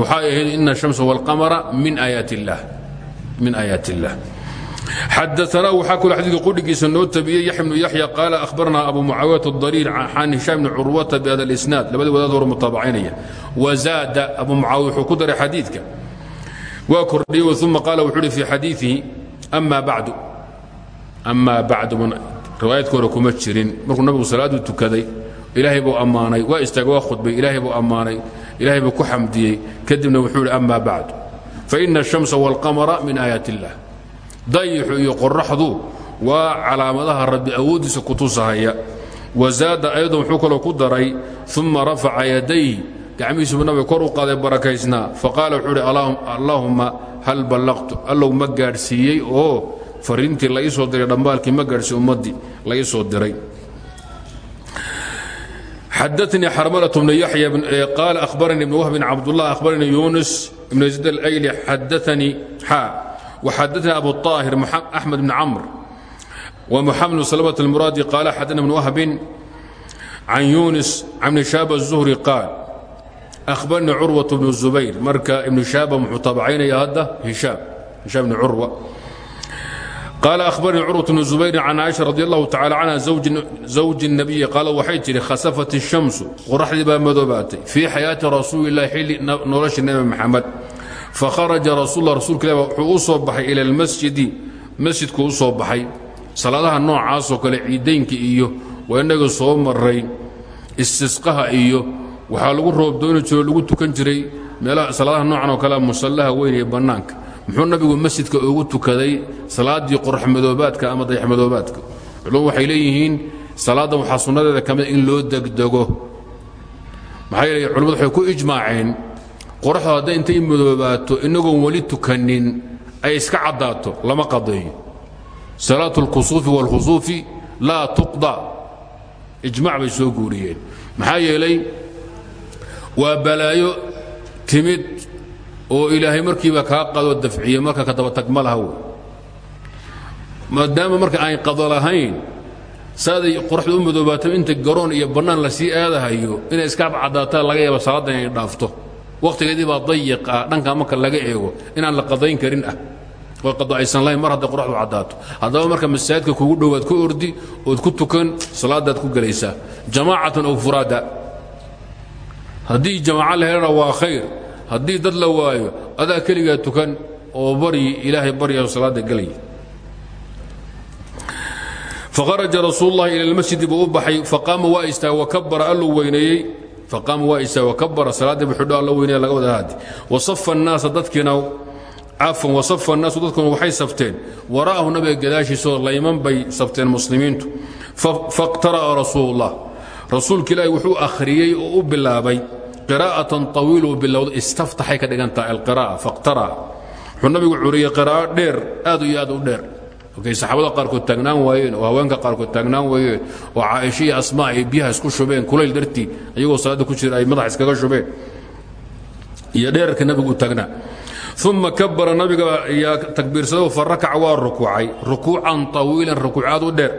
waxay ahayd ina الshamsa wاlqamara min aayaat اllah min aayaat اllah xadaanaa waxaa kaloo xadiidka qudhigiisa noo tabiyey yaxya bnu yaxya qaala ahbarna abu mucaawiyata adariir can hishaam bni curwata bihada اlisnaad labadii wadaad hore mutaabacaynaya wazaada abu mucaawiya wuxuu ku daray xadiidka. Waa kordhiyey uma qaala wuxuu uhi fii xadiiihi ama bacdu. Amaa bacdu riwaayadka hore kuma jirin. Markuu nabigu salaaduu tukaday ilaahay buu ammaanay. Waa istaagay waa khudbay ilaahay buu ammaanay ilaahay buu ku xamdiyey. Kadibna wuxuu ihi ama bacdu faina ashamsa walqamara min aayaat illah dayixu iyo qoraxdu waa calaamadaha rabbi awooddiisa kutusahaya wazaada ayadun wuxuu kaloo ku daray uma rafaca yadayhi gacmihiisuu nabiga kor u qaaday barakaysnaa faqaala wuxuu uhi allaahumma hal ballaqtu? Allow ma gaadhsiiyey oo fariintii la iisoo diray dhambaalkii ma gaadhsiiy ummaddii la iisoo diray. xadaanii xarmalatu bnu yaxya qaala ahbaranii ibnu wahbin cabdullah ahbaranii yunis ibn zayd alayli xadaanii xaa وxadaثna abu الطاahir أحmed بن cmr ومحamed بن سلمة المuraadi qال xadana بن وhب can yunis can بn shaab الزهري qaal أhbarnii curwaة بن الزubayr marka ibn shaaba muxuu taabcaynaya hadda hishaam hishaam bn curwa qaal ahbarnii curwat bnu zubayrin can caaisha radi allahu tacala canha zawji nabiyi qaal waxay tidhi khasafat ishamsu qoraxdii baa madoobaatay fii xayaati rasuulilahi xilli nolosha nebi maxamed fakharaja rasulla rasulka ilah wuxuu u soo baxay ila almasjidi masjidkuu u soo baxay salaadaha noocaasoo kale ciidaynka iyo waa innaga soo maray istisqaha iyo waxaa lagu roobdooni jiro lagu tukan jiray meelaha salaadaha noocan oo kalea musallaha weyn iyo bannaanka muxuu nabigu masjidka ugu tukaday salaaddii qoraxmadoobaadka ama dayaxmadoobaadka culum waxay leeyihiin salaaddan waxaa sunnadeeda ka mida in loo degdego. Maxaa yeele culimmadu waxay ku ijmaaceen qoraxdu hadday intay madoobaato inagoon weli tukanin ay iska caddaato lama qadeeyo salaatu اlkusuufi wاlkhusuufi laa tuqda. Ijmac bay soo guuriyeen. Maxaa yeelay waa balaayo timid oo ilaahay markiiba kaa qadoo dafciye marka ka daba tag ma laha wey maadaama marka aan qado lahayn saaday qoraxdu u madoobaato inta garoon iyo bannaan la sii aadahayo inay iska caddaataa laga yaaba salaadda inay dhaafto. Wakhtigeedii baa dayiq ah dhankaa marka laga eego inaan la qadayn karin ah. Oo qado aysan lahayn mar hadday qoraxdu caddaato. Haddaba marka masaajidka kugu dhowaad ku ordi ood ku tukan salaadaad ku gelaysaa. Jamaacatan ow furaada. Haddii jamaaco la helana waa khayr haddii dad la waayo adaa keligaa tukan oo baryi ilaahay barya salaadda gelaya faharaja rasuul اllahi ila اlmasjidi buu u baxay faqaama waa istaa wakabara alluu weyneeyey faqaama waa istaa wakabara salaaddii bu xidho alla weynaya laga wada haadi wasafa الnaasa dadkiina cafan wasafa الnaasu dadkuna waxay safteen wara'ahu nabiga gadaashiisaoo layman bay safteen muslimiintu faqtara'a rasuul اllah rasuulka ilaahi wuxuu akhriyey oo u bilaabay qiraa'atan طawiilu bilowda istaftaxay ka dhigantaha alqira'a faqtara'a wuxuu nabigu curiyey qiraa'o dheer aad iyo aad u dheer. Markay saxaabada qaarkood taagnaan waayeen oo haweenka qaarkood taagnaan waayeen oo caaisha iyo asmaa ay isku shubeen kulayl dartii ayagoo salaadda ku jira ay iskaga shubeen. Iyo dheerarka nabigu u taagnaa uma nabiga yaa takbiirsado farakaca waa rukuucay. Rukuucan طawiilan rukuucaad u dheer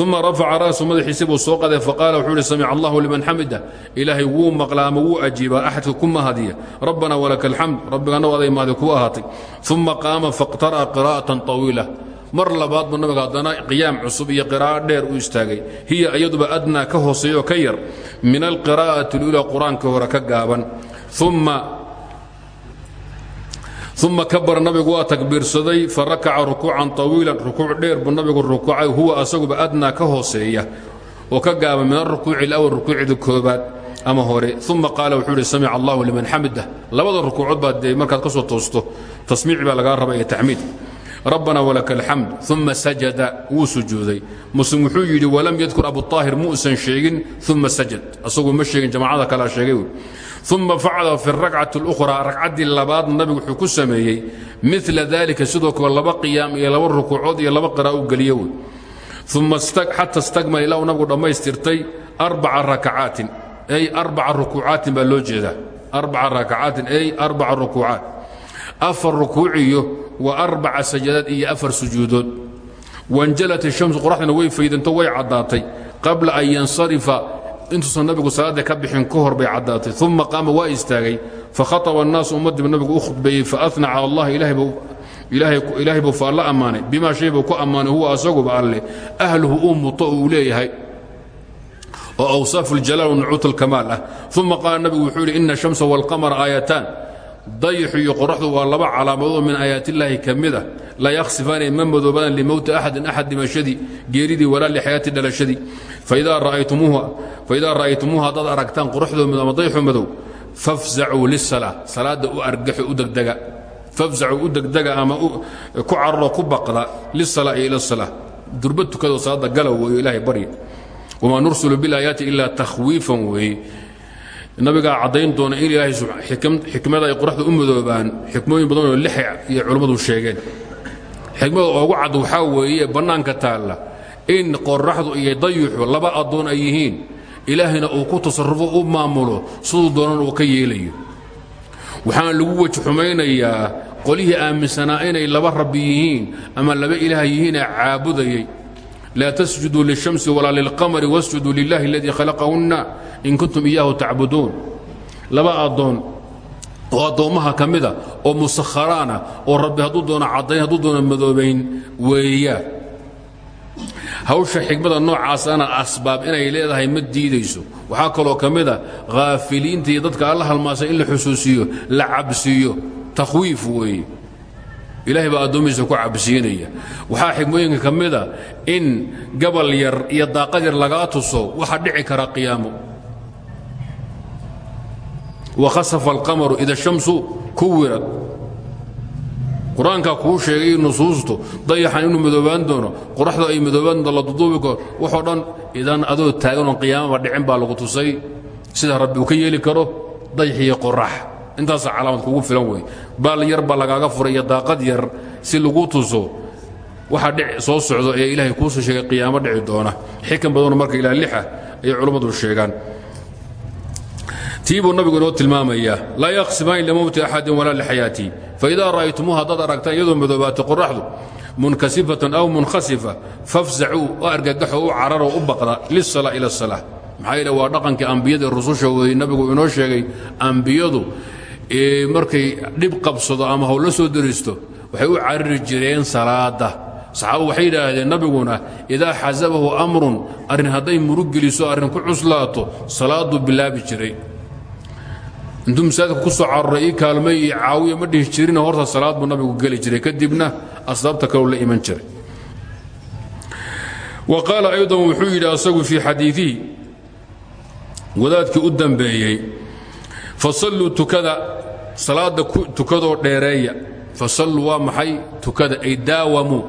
uma rafaca ra'su madaxiisi buu soo qaday faqaala wuxuu ihi samic allahu liman xamida ilaahay wuu maqlaa ama wuu ajiibaa axadka ku mahadiya rabbana walaka alxamd rabbigana aday mahdi ku ahaatay uma qaama faqtara'a qiraa'atan طawiila mar labaad buu nabiga haddana qiyaam cusub iyo qiraa'o dheer u istaagay hiya iyaduba adnaa ka hooseeyo ka yar min alqiraa'ati اlula qur'aankii hore ka gaaban kabara nabigu waa takbiirsaday farakaca rukuucan طawiilan rukuuc dheer buu nabigu rukuucay huwa asaguba adnaa ka hooseeya oo ka gaaban min arukuuci اlawal rukuucda koobaad ama hore uma qaala wuxuu ihi samic allahu liman xamidah labada rukuucood baa dee markaad ka soo toosto tasmiic baa lagaa raba iyo taxmiid rabbana walaka alxamd uma sajada wuu sujuuday muslim wuxuu yidhi walam yadkur abuطaahir muusan sheegin uma sajad asagu ma sheegin jamacada kalea sheegay uma facala fi اrakcati اlأkhraa ragcaddii labaadna nabigu wuxuu ku sameeyey mila dalika sidoo kale laba qiyaam iyo laba rukuucood iyo laba qira'a u geliye wey uma xata stagmal ilaa uu nabigu dhammaystirtay arbaca rakacaatin ay arbaca rukuucaatin baa loo jeedaa arbaca rakacaatin ay arbaca rukuucaat afar rukuuciyo wa arbaca sajadaad iyo afar sujuudood wanjalat ishamsu qoraxdana way faydanto way caddaatay qabla an yansarifa intuusan nabigu salaada ka bixin ka hor bay caddaatay uma qaama waa istaagay fakhaaba annaasu ummaddiibu nabigu u khudbeeyey faana cala allahi ilaahay buu faalla ammaanay bimaa shay buu ku ammaanay huwa asaguba alleh ahluhu uu muto uu leeyahay oo awsaafu اljalaal wanucuut alkamaal ah. Uma qaala nabigu wuxuu yidhi ina shamsa walqamara aayataan dayixu iyo qoraxdu waa laba calaamadood min aayaatillaahi ka mid a la yakhsifaanay ma madoobadan limowti axadin axad dhimashadii geeridii walaa lixayaati dhalashadii. Faidaa ra'aytumuuha haddaad aragtaan qoraxdoo madow ama dayxu madow fafzacuu lisalaa salaadda u argaxo u degdega. Fafzacuu u degdega ama ku cararoo ku baqda lisalaa iyo ila salaa durba tukadoo salaadda galow weeyo ilaahay barya. Wamaa nursulu bilaayaati ilaa takhwiifan weeye nabigaa caddayn doona in ilaahay xikmada ay qoraxda u madoobaan xikmooyin badanoo lixa iyo culummadu sheegeen. Xikmada oogu cad waxaa weeye bannaanka taalla in qoraxdu iyo dayuxu laba addoon ay yihiin. Ilaahayna uu ku tasarrufo u maamulo siduu doonana uu ka yeelayo. Waxaana lagu weji xumaynayaa qolihii aaminsanaa inay laba rabbi yihiin ama laba ilaah yihiinee caabudayay laa tasjuduu lishamsi walaa lilqamari wasjuduu lilahi aladii khalaqahunna in kuntum iyaahu tacbuduun laba addoon oo addoommaha ka mida oo musakharaana oo rabbi hadduu doono caddayn hadduu doono madoobayn weeyaan hawsha xikmada noocaasana asbaab inay leedahay ma diidayso waxaa kaloo ka mida haafiliinta iyo dadka alla halmaasa in la xusuusiyo la cabsiiyo takhwiif weeye ilaahay baa addoomihiisa ku cabsiinaya. Waxaa xikmooyinka ka mida in gabal yar iyo daaqad yar lagaa tuso waxa dhici kara qiyaamo wakhasafa alqamaru ida shamsu kuwirad qur'aankaa kuu sheegay nusuustu dayaxan inuu madoobaan doono qoraxdu ay madoobaan doonto la duduubi dhan idan adoo taagan oon qiyaamaba dhicin baa lagu tusay. Sida rabbi uu ka yeeli karo dayax iyo qorax intaasa calaamad kugu filan wey baal yar baa lagaaga furay daaqad yar si lagu tuso waxa dhic soo socdo ee ilaahay kuusoo sheegay qiyaamo dhici doona. Xikan badanoo marka ilaa lixa ayay culummadu sheegaan. Tii buu nabigu inoo tilmaamayaa laa yaqsimaani limowti axadin walaa lixayaatii faidaa ra'aytumuuha haddaad aragtaan iyadoo madoobaatay qoraxdu munkasifatan aw munkhasifa fafzacuu u argagaxo u cararo u baqda lisala ila asala maxaa yeele waa dhaqankii ambiyada rususha wey nabigu inoo sheegay ambiyadu markay dhib qabsado ama howla soo daristo waxay u carari jireen salaada. Saxaabadu waxay yidhaahdeen nabiguna idaa xasabahu amrun arrin hadday murug geliso arrin ku cuslaato salaaduu bilaabi jiray. Intuu masaajidka ku soo cararay kaalmay iyo caawiya ma dhihi jirina horta salaad nabigu geli jiray. Kadibna asbaabta kaleu la iman jiray. Wa qaala aydan wuxuu yidhi asagu fii xadiiihi wadaadkii u dambeeyey fasalluu tukada. Salaadda tukadoo dheereeya. Fasalluu waa maxay? Tukada. Ay daawamuu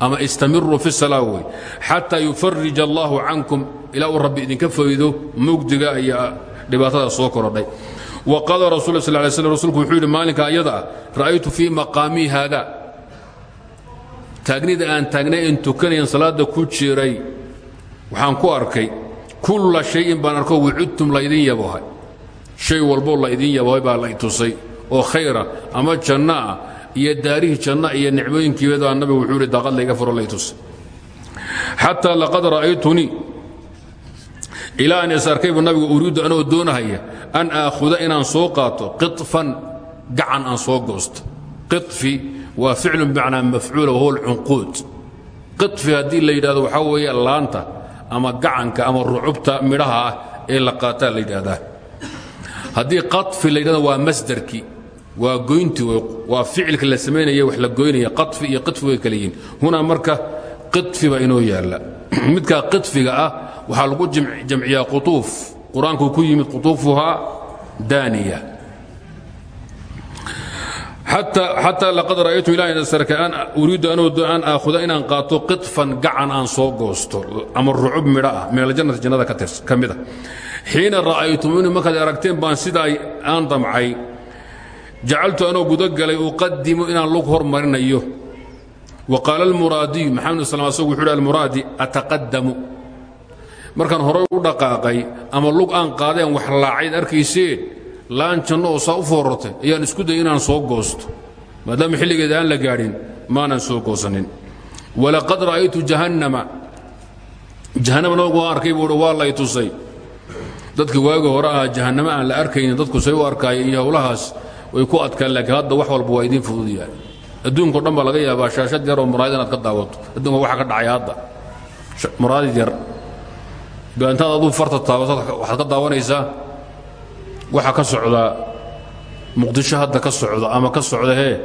ama istamiruu fi salaa wey. Xataa yufarij allaahu cankum. Rabbi idinka faydo mugdiga iyo dhibaatada soo korodhay. Wa qaala rasul sal lay slm rsulku wuxuu maalinka ayada ra'aytu fii maqaamii haada. Taagnida aan taagnay in tukanayan salaadda ku jiray waxaan ku arkay kulla shayin baan arko wicudtum laydin yabohay shay walboo laydin yabohay baa lay tusay oo khayra ama janno ah iyo daarihii janno iyo nicmooyinkiibaa nabigu wuxuu yidhi daaqad layga furo lay tusay xataa laqad ra'aytunii ilaa an is arkay buu nabigu uriiddu anoo doonahaya an aakhuda inaan soo qaato qiطfan gacan aan soo goosto qiطfi waa ficlu bimacnaa mafcuula wahuwa alcunquud qiطfi haddii la yidhahdo waxaa weeye laanta ama gacanka ama rucubta midhaha ah ee la qaataa la yidhaahdaa haddii qaطfi la yidhahdo waa masdarkii waa goynti waa ficilka la samaynaya wax la goynaya qaطfi iyo qiطfi way kala yihiin hunaa marka qiطfi baa inoo yaalla midkaa qiطfiga ah waxaa lagu jamciyaa quطuuf qur-aanku ku yimid quطuufuhaa daaniya xataa laqad ra'aytu ilaa sarka an uriiddu anoo an aakhuda inaan qaato qiطfan gacan aan soo goosto ama rucub midho ah min aljannati jannada ka mida xiina ra'aytumuni markaad aragteen baan sidaa aan damcay. Jacaltu anoo gudagalay uqadimu inaan lug hormarinayo. Wa qaala almuraadiyu maxamed slam asagu wuxu uhi almuraadi ataqadamu markaan horey u dhaqaaqay ama lug aan qaadeen wax laacayd arkayseen laan janno oo saa u foorartay ayaan isku dayay inaan soo goosto maadaama xilligeeda aan la gaadhin maanan soo goosanin. Walaqad ra'aytu jahannama waan arkay buu waa lay tusay dadka waagi hore ah jahannamo aan la arkaynin dadku say u arkaayeen iyo howlahaas way ku adkaan laakiin hadda wax walba waa idiin fududiyaa adduunko dhan baa laga yaabaa shaashad yar oo muraayad inaad ka daawato. Adduunka waxa ka dhacay hadda. Muraayad yar. Intaad aduu farta taabato waxaad ka daawanaysaa. Waxa ka socda muqdisho hadda ka socda ama ka socda hee?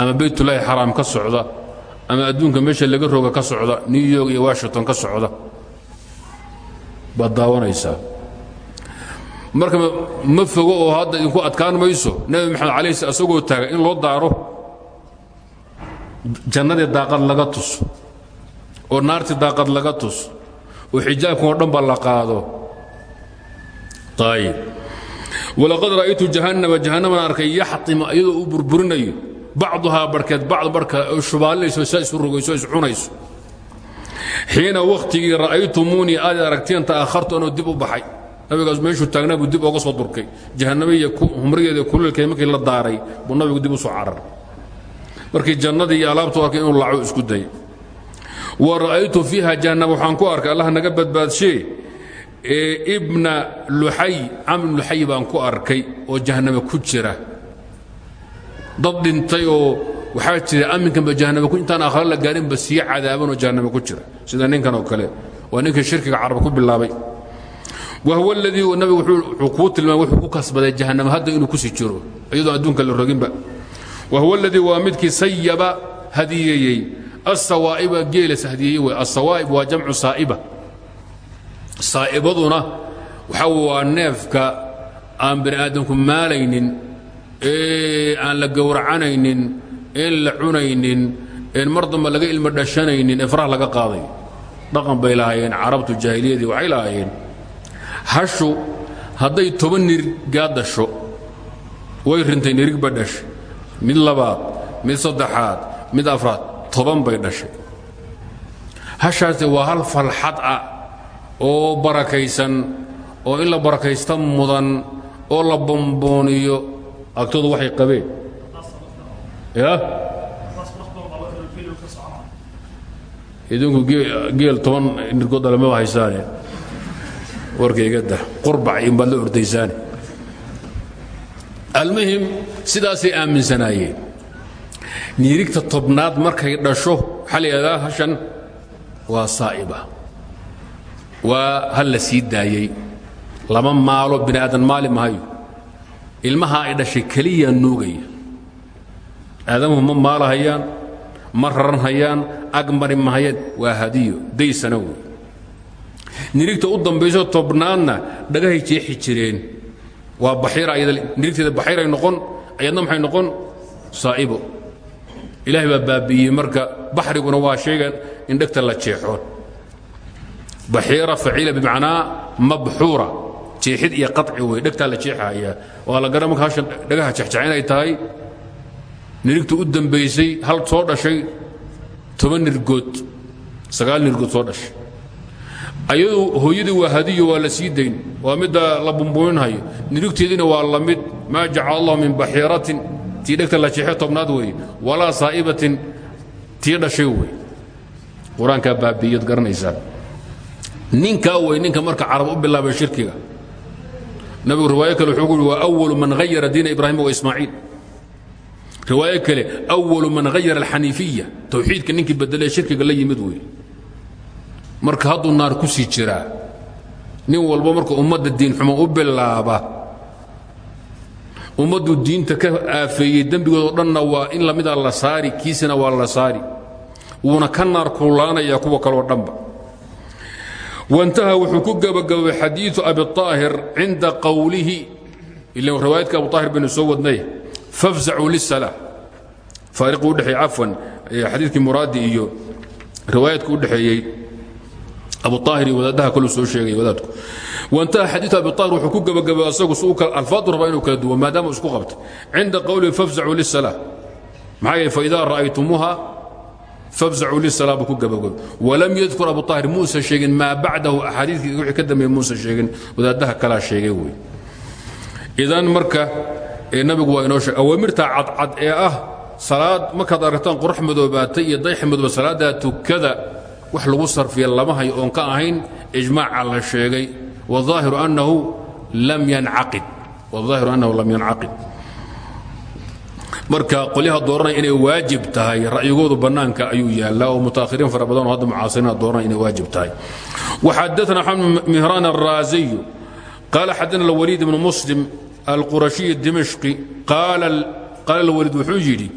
Ama baytullaahi xaraam ka socda? Ama adduunka meesha laga roga ka socda? New york iyo washington ka socda baad marka ma fogo oo hadda idinku adkaan mayso nebi maxamed alay asagoo taagan in loo daaro jannadii daaqad laga tuso oo naartii daaqad laga tuso oo xijaabkan oo dhan ba la qaado. Ayib walaqad ra'aytu jahannama jahannaman arkay yaxtima iyadoo uu burburinayo. Bacduhaa barhkeed bacd barhka oo shubaalinayso isu rogayso is cunayso xiina wakhtigii ra'aytumuunii aad aragteen ta'akhartu anoo dib u baxay. Nabigaas meeshuu taagnaa buu dib oga soo durkay. Jahannamo iyo humrigeeda kuleelkeed markii la daaray buu nabigu dib u soo cararay. Iyo alaabtu arkay inuu laco isku day wa ra'aytu fiiha jahannama waxaan ku arkay allah naga badbaadshee ibna luxay camr luxay baan ku arkay oo jahannama ku jira. Dad dhintay oo waxaa jira amminkanba jahannama intaan aakhare la gaarinba sii cadaaban oo jahannama ku jira. Sida ninkan oo kale waa ninkii shirkiga carab ku bilaabay. Wahw ladii nabigu wuxuu kuu tilmaamay wuxuu ku kasbaday jahannama hadda inuu ku sii jiro iyadoo adduunka la roginba wahw اladii waa midkii sayaba hadiyeeyey asawaa'iba geelas hadiyeeye wey asawaa'ib waa jamcu saa'iba. Saa'ibaduna waxa waa neefka aan bani aadamku maalaynin ee aan la gowracanaynin een la cunaynin een mar damba laga ilmo dhashanaynin ee laga qaadayo dhaqan bay lahaayeen carabtu jaahiliyadii waxay lahaayeen. Hashu hadday toban nirgaa dasho way rintay nirig ba dhashay mid labaad mid saddexaad mid afraad toban bay dhashay. Hashaase waa hal falxad ah oo barakaysan oo in la barakaysta mudan oo la bombooniyo agtoodu waxay qabeen ya idinku geel toban nirgood dhalemaba haysaane? Warkayga dah. Qurbac inbaad la ordaysaane almuhim sidaasay aaminsanaayeen. Niirigta tobnaad markay dhasho waxaa la yidhahdaa hashan waa saa'iba waa hal la sii daayey lama maalo bini aadan maali mahayo ilmaha ay dhashay keliya nuugaya aadamuhu ma maalahayaan ma raran hayaan ag mari mahayaan waa hadiyo daysana wey nirigta u dambayso tobnaadna dhagahay jeexi jireen. Waa baxiira ayada nirigteeda baxiiray noqon ayadna maxay noqon? Saa'ibo ilaahay baa baabi'iyey marka baxriguna waa shaygan in dhegta la jeexoon baxiira faciila bimacnaa mabxuura jeexid iyo qaci wey dhegtaa la jeexayaa. Waa la gara marka hashan dhagaha jexjex inay tahay nirigta u dambaysay hal soo dhashay toban nirgood sagaal nirgood soo dhashay. Ayadu hooyadii waa hadiyo waa la sii dayn waa midda la bumbuuninhayo nirigteediina waa la mid maa jacala allah min baxiiratin tii dhegta la jeexe tobnaad weeye walaa saa'ibatin tii dhashay wey qur'aankaa baabiiyad garanaysaan. Ninkaa wey ninka marka carab u bilaabay shirkiga. Nabigu riwaayo kale wuxuu kuhi waa awalu man hayara diina ibraahima wa ismaaciil riwaayo kale awalu man hayara alxaniifiya tawxiidka ninkii bedelee shirkiga la yimid wey marka hadduu naar ku sii jiraa nin walba marka ummadda diinxumo u bilaaba ummadduu diinta ka aafeeyey dembigoodoo dhanna waa in lamida la saari kiisina waa la saari. Wuuna ka naar kullaanaya kuwa kaloo dhanba. Waintaha wuxuu ku gebagabay xadiiu abiaahir cinda qowlihi ila riwaayadka abuaahir baynu soo wadnay fafzacuu lisala faariqu udhexeey cafwan xadiidkii muraadi iyo riwaayadka udhexeeyey abuaahir iyo wadaadaha kaluu soo sheegay wadaadku. Waintaha xadiiu abiaahir wuxuu ku gebagabay asagu alfaadu rabaa inuu kala duwo maadaama isku qabtay. Cinda qowlihi fafzacuu lisala maxaa yeele faidaa ra'aytumuuha fafzacuu lisala buu ku gebagabay walam yadkur abuaahir muusa sheegin maa bacdahu axaadiikii wixii ka dambeeye muusa sheegin wadaadaha kalaa sheegay wey idan marka nabigu waa inoo sheeg awaamirta cadcad ee ah salaad markaad aragtaan qorax madoobaatay iyo dayx madooba salaaddaa tukada wax lagu sarfiya lama hayo oon ka ahayn ijmaaca la sheegay wظaahiru annahu lam yancaqid wظaahiru annahu lam yancaqid marka qolyaha dooranaya inay waajib tahay ra'yigoodu bannaanka ayuu yaallaa oo mutaakhiriin fara badan oo hadda mucaasiriina dooranaya inay waajib tahay وxadثna xamed mihraan الraaziy qaala xadana الwaliid bnu muslim alqurashiy dimashqi qaala lwaliid wuxuu yidhi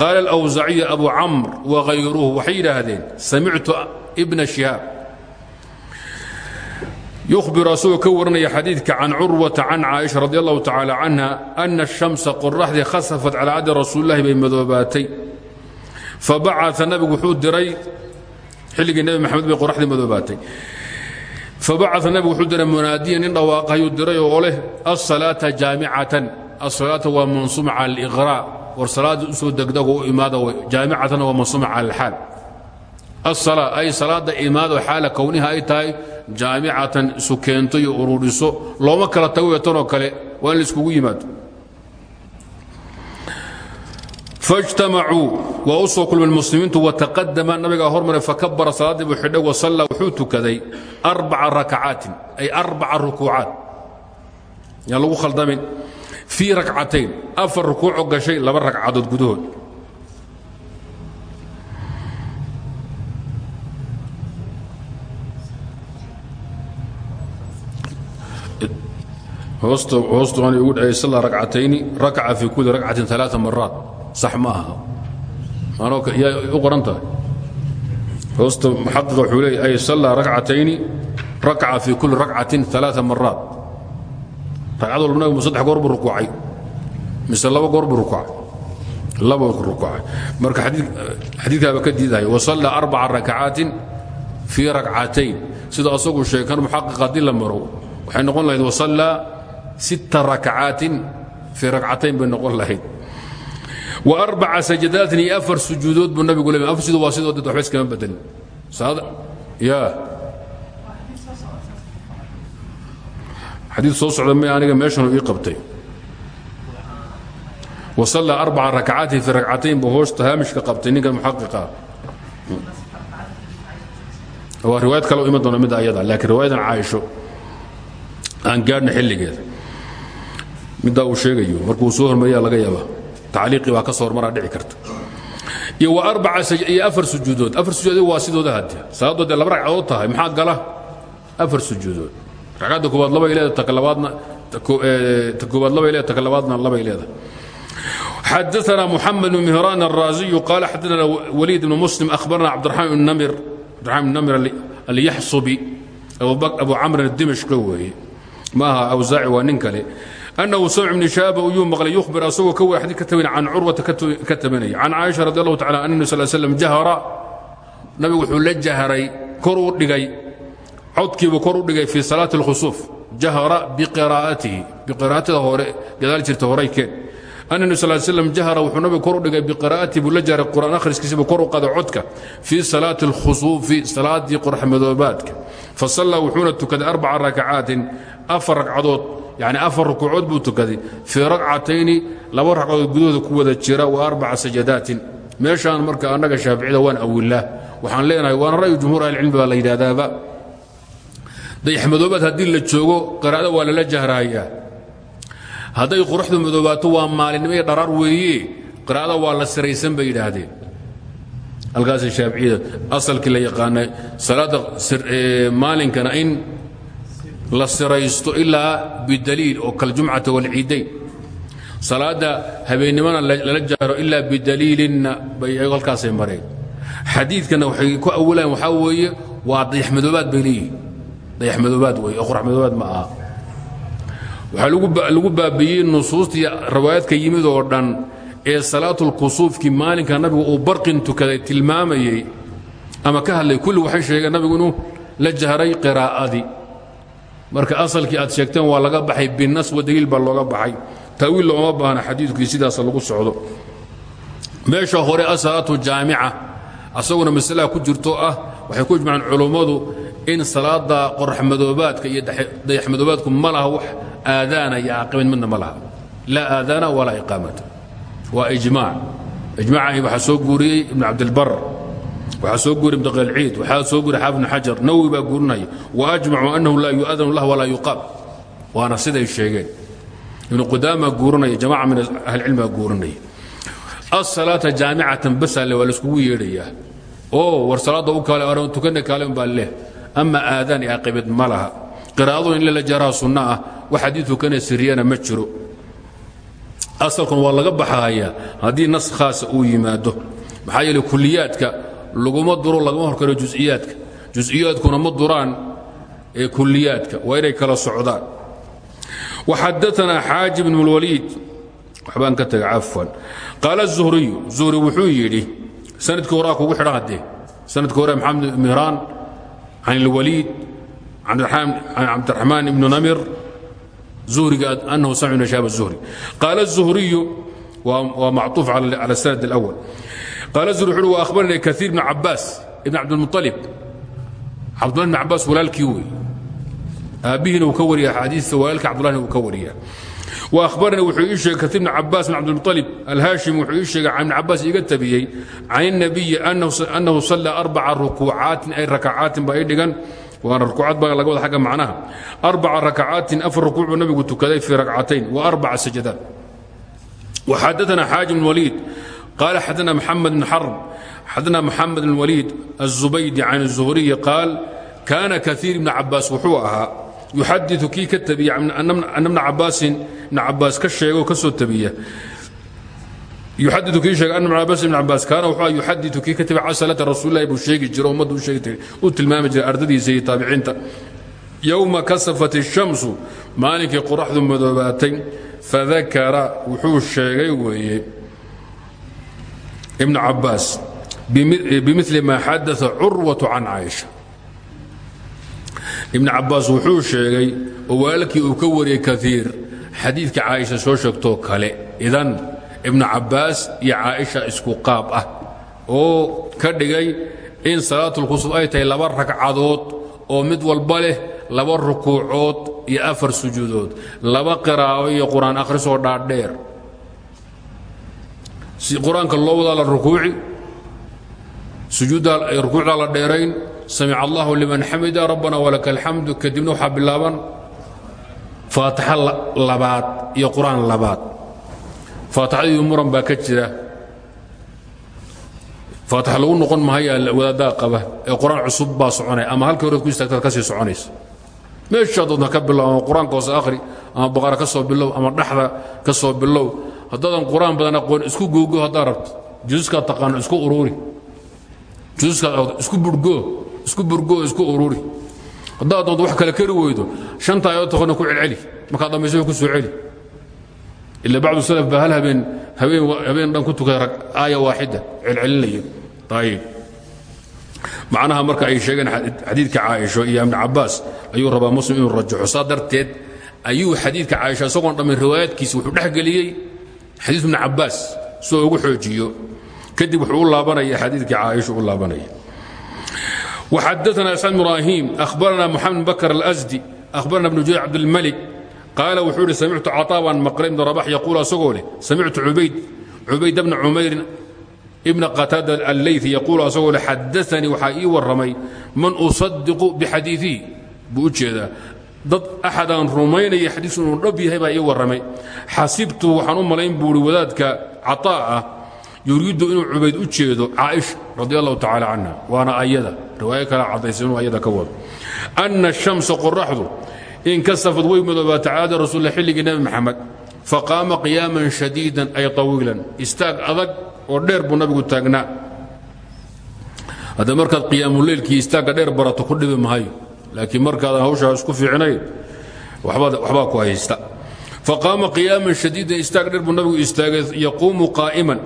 qaala alwsaciy abu camr wakhayruhu waxay yidhaahdeen samictu bna shihaab yuhbiru asagoo ka waranaya xadiidka can curwata can caaisha radi allahu tacaala canha ana ashamsa qoraxdii khasafat calaa caddi rasuulilahi bay madoobaatay. Fabacaa nabigu wuxuu diray xilligii nebi maxamed bay qoraxdii madoobaatay fabacaa nabigu wuxuu diray munaadiyan nin dhawaaqayuu diray oo leh asalaata jaamicatan asalaata waa mansuuma cala aliqraa war salaada u soo degdego u imaada jaamicatan waa mansuuma cala alxaal asala ay salaada imaado xaala kowniha ay tahay jaamicatan isu keento iyo ururiso looma kala tago weetanoo kale waa in laiskugu yimaado fاجtamacuu waa u soo kulmeen muslimiintu wataqadama nabigaa hormaray fakabara salaaddii buu xidhay wasallaa wuxuu tukaday arbaca rakacaatin ay arbaca rukuucaat yaan lagu khaldamin fii rakcatayn afar rukuucoo gashay laba ragcadood gudahood. Hoosta hoostaan ugu dhaay salla rakcatayni rakaca fii kuli rakcatin aa maraat sax ma aha. Yaa u qoran tahay. Hoosta muxaqiqa wuxuu leeya ay salla rakcatayni rakaca fii kulli rakcatin ثalaaثa maraat ragcad walba nabigu saddex goor buu rukuucay mise laba goor buu rukuucay. Laba rukuucay. Marka xadiidkaaba ka diidaya wasalla arbaca rakacaatin fii rakcatayn. Sida asagu sheegay kan muxaqiqa haddii la maro waxay noqon lahayd wasalla sita rakcaatin fii rakcatayn bay noqon lahayd arbaca sajadaatin iyo afar sujuudood buu nabigu le afar sujuud waa sidoo dad waxba iskama bedelin. Ya. Xadiid soo socda may aniga meeshanu ii qabtay. Wasallaa arbaca rakcaatin fii rakcatayn buu hoosta haamishka qabtay ninkan muxaqiqa. Waa riwaayad kale u iman doona midda ayada laakiin riwaayadan caaisho aan gaadhna xilligeeda. Middaa uu sheegayo markuu soo hormariyaa laga yaaba tacliiqii baa ka soo hormaraa dhici karta iyo wa arbaca iyo afar sujuudood afar sujuudood waa sidooda hadde salaadood dee laba ragcadood tahay maxaa gala afar sujuudood ragcadda koowaad labay leedahay taka labaadna ta koowaad labay leedahay taka labaadna labay leedahay حدثنا محمد بن مهران الرازي قال حدثنا وليد بن مسلم أخبرنا عبد الرحمن بن نمر عبد الرحمن بن نمر اليحصبي أبو, بك أبو عمرو الدمشقي maaha awsaaci waa nin kale annahu samc bni shaaba uyuu maqlay yuhbir asagoo ka wari adii ka tabinay can curwata ka tabanaya can caaisha radi allahu tacala an nebi sal slam jahara nabigu wuxuu la jaharay koruu dhigay codkiibuu kor u dhigay fii salaati اlkhusuuf jahara biqiraa'atihi biqiraa'atada hore gadaal jirta horay keen anna nebi sal slam jahara wuxuu nabigu kor u dhigay biqiraa'atihi buu la jaharay qur'aan akhriskiisibuu kor u qaday codka fii salaati اlkhusuufi salaaddii qoraxmadoobaadka fa sallaa wuxuuna tukaday arbaca rakacaatin afar ragcadood yani afar rukuucood buu tukaday. Fii ragcatayni laba ragcadood gudahooda ku wada jira wa arbaca sajadaatin. Meeshaan marka annaga shaaficida waan awilaa. Waxaan leenahay waana ra'yu jumhuur ahlicilmi baa la yidhaahdaaba. Dayaxmadoobaad haddii la joogo qiraa'ada waa lala jahrahayaa hadday quruxdu madoobaato waa maalinimo iyo dharaar weeye. Qiraa'ada waa la siraysan bay yidhaahdeen. Halkaasay shaaficiyada asalkii la yaqaanay salaada maalinkana in la siraysto ilaa bidaliil oo kaljumcata waalciidayn salaada habeennimana lala jaaro ilaa bidaliilinna bay halkaasay mareen. Xadiidkana waxay ku awilayaan waxaa weeye waa dayaxmadoobaad bay leeyihiin dayaxmadoobaad wey oo ma aha. Waxaa lagu baabiiyey nusuustii riwaayaadka yimid oo dhan ee salaatulkusuufkii maalinka nabigu uu barqin tukaday tilmaamayey ama ka hadlay kulli waxay sheegeen nabigu la jahray qiraa'adii marka asalkii aad sheegteen waa laga baxay binas wa baa looga baxay. Tawiil looma baahna xadiidkii sidaas lagu socdo. Meesha hore asalaatu jaamica asaguna masalaa ku jirto ah waxay ku ijmaceen culummadu in salaada qoraxmadoobaadka iyo dayaxmadoobaadku ma laha wax aadaana iyo caaqibad midna ma laha. Laa aadaana walaa iqaamata. Waa ijmaac. Ijmaacahi waxaa soo guuriyey ibnu cabdilbar waxaa soo guuriy ibn qilciid waxaa soo guuriy xaafid ibn xajar nawowi baa guurinaya wa ajmacuu annahu laa yu'adanu lah walaa yuqaam waana siday sheegeen. Ibnu qudaama guurinaya jamaca min ahlicilmiga guurinaya. Asalaata jaamicatan basale waa laiskugu yeedhayaa. Oo war salaadda u kaale aran tukana kaale umbaa leh. Ama aadaan iyo aqibid ma laha. Qiraa'adu in lala jaraha sunno ah wax haddii tukana siriyana ma jiro. Asalkun waa laga baxahayaa haddii nas khaasa uu yimaado. Maxaa yeele kuliyaadka laguma duro lagama horkaro jusiyaadka jusiyaadkuna ma duraan ee kuliyaadka waa inay kala socdaan وxadaثna xaaji بن الwliid waxbaan ka taga cafwan qaal الزhriyu zuhri wuxuu yidhi sanadkii horaa kugu xidhan haddee sanadkii hore maxamed mihraan can اlwaliid can cabdiraxmaan ibn namir zuhriga anahu samc bn shaab الzuhri qaal الزhriyu waa macطuuf calى الsanad الأول qaal zur wuxuui wa akhbarani kaiir bn cabbaas ibn cabdilmualib cabdullahi bn cabbaas walaalkii wey aabbihiina wuu ka wariya axaadiista walaalkii cabdulahina wuu ka wariya barnii wuxuu ii sheegay kaiir bn cabaas bn cabdilmualib alhaashim wuxuu ii sheegay can ibn cabbaas iga tabiyey can اnabiyi annahu sallaa arbaca rukuucaatin ay rakacaatin baa ii dhigan waana rukuucaad baa laga wada agga macnaha arbaca rakacaatin afar rukuucuu nabigu tukaday fii ragcatayn wa arbaca sajadaat waxadaana xaajim waliid qaala xadana maxamed bn xarb xadana maxamed bn waliid الزubaydi can الزuhriyi qaal kaana kaiir ibn cabaas wuxuu ahaa yuxadiu kii ka tabiya ana bna cabaasin ibn cabaas ka sheego ka soo tabiya yuxadiu kii sheegay ana bna cabaas ibn cabaas kaana wuxuu yuxadiu kii ka tabiya can salaati rasuulillahi buu sheegi jiro ummaddu u sheegi jiray u tilmaami jiray ardadiisa iyo taabiciinta yowma kasafat الshamsu maalinkii qoraxdu madoobaatay fadakara wuxuu sheegay weeye ibn cabaas bimili ma xadaa curwatu can caaisha ibn cabaas wuxuu sheegay oo walaalkii uu ka wariyey kaiir xadiidka caaisha soo sheegtoo kale idan ibnu cabbaas iyo caaisha isku qaab ah oo ka dhigay in salaatulkhusuf ay tahay laba ragcadood oo mid walba leh laba rukuucood iyo afar sujuudood laba qiraa'o iyo qur'aan akhrisoo dhaadheer qur'aanka loo wadaa la rukuuci sujuuddaa rukuucdaa la dheerayn samic allahu liman xamida rabbana walaka alxamdu kadibna waxaa bilaaban faataxa labaad iyo qur'aan labaad. Faataxadii muran baa ka jira. Faatax lagu noqon mahayaa wadaaddaa qaba ee qur'aan cusub baa soconaya ama halkii horead ku istaagtaad ka sii soconaysa. Meeshaa doodna ka bilow ama qur'aanka akhri ama baqara ka soo bilow ama dhaxda ka soo bilow haddaadan qur'aan badan aqoon isku googo haddaa rabto. Juuskaad taqaano isku uruuri. Juuskaad isku burgoo isku burgoo isku uruuri. Haddaad doonto wax kale kari weydo shanta ayadoo taqoona ku celceli. Markaad dhammayso ku soo celi. Ila bacdu salaf baa hal habeen habeen habeen dhan ku tukada rag aaya waaxida celcelinaya. Ayib macnaha marka ay sheegeen xadiidka caaisho iyo ibn cabbaas ayuu rabaa muslim inuu rajaxo. Saa darteed ayuu xadiidka caaisha isagoon dhammin riwaayaadkiisa wuxuu dhex geliyey xadiid ibn cabbaas soo ugu xoojiyo kadib wuxuu u laabanaya xadiidka caaisha u laabanaya وxadثna سعد إبراهيم أخبرنا محمد بكر الأزدي أخبرنا بن جرير عبد الملك قال wuxuu ihi samictu caطا baan maqlay ibn رabax yaquul asagoo leh samictu cubayd cubayd bna cumayrin ibna qataada allayثi yaquul asagoo leh xadaanii waxaa ii warramay man usadiqu bixadiiثihi buu u jeedaa dad axadaan rumaynaya xadiisu inuu dhab yahay baa ii warramay. Xasibtu waxaan u malayn buuhi wadaadka caطaa'ah yuriiddu inuu cubayd u jeedo caaisha radi allahu tacaala canha ayada riwaayo kala ayada ka wado. Anna shamsa qoraxdu inkasafad way madoobaata caada rasuulla xilligii nebi maxamed faqaama qiyaaman shadiidan ay طawiilan istaag adag oo dheer buu nabigu taagnaa. Hadda markaad qiyaamulleylkii istaagga dheer barato ku dhibi laakiin markaadan hawshaa isku fiicnayn waxbaa ku haysta. Faqaama qiyaaman shadiidan istaag dheer buu nabigu istaagay yaquumu qaa'iman.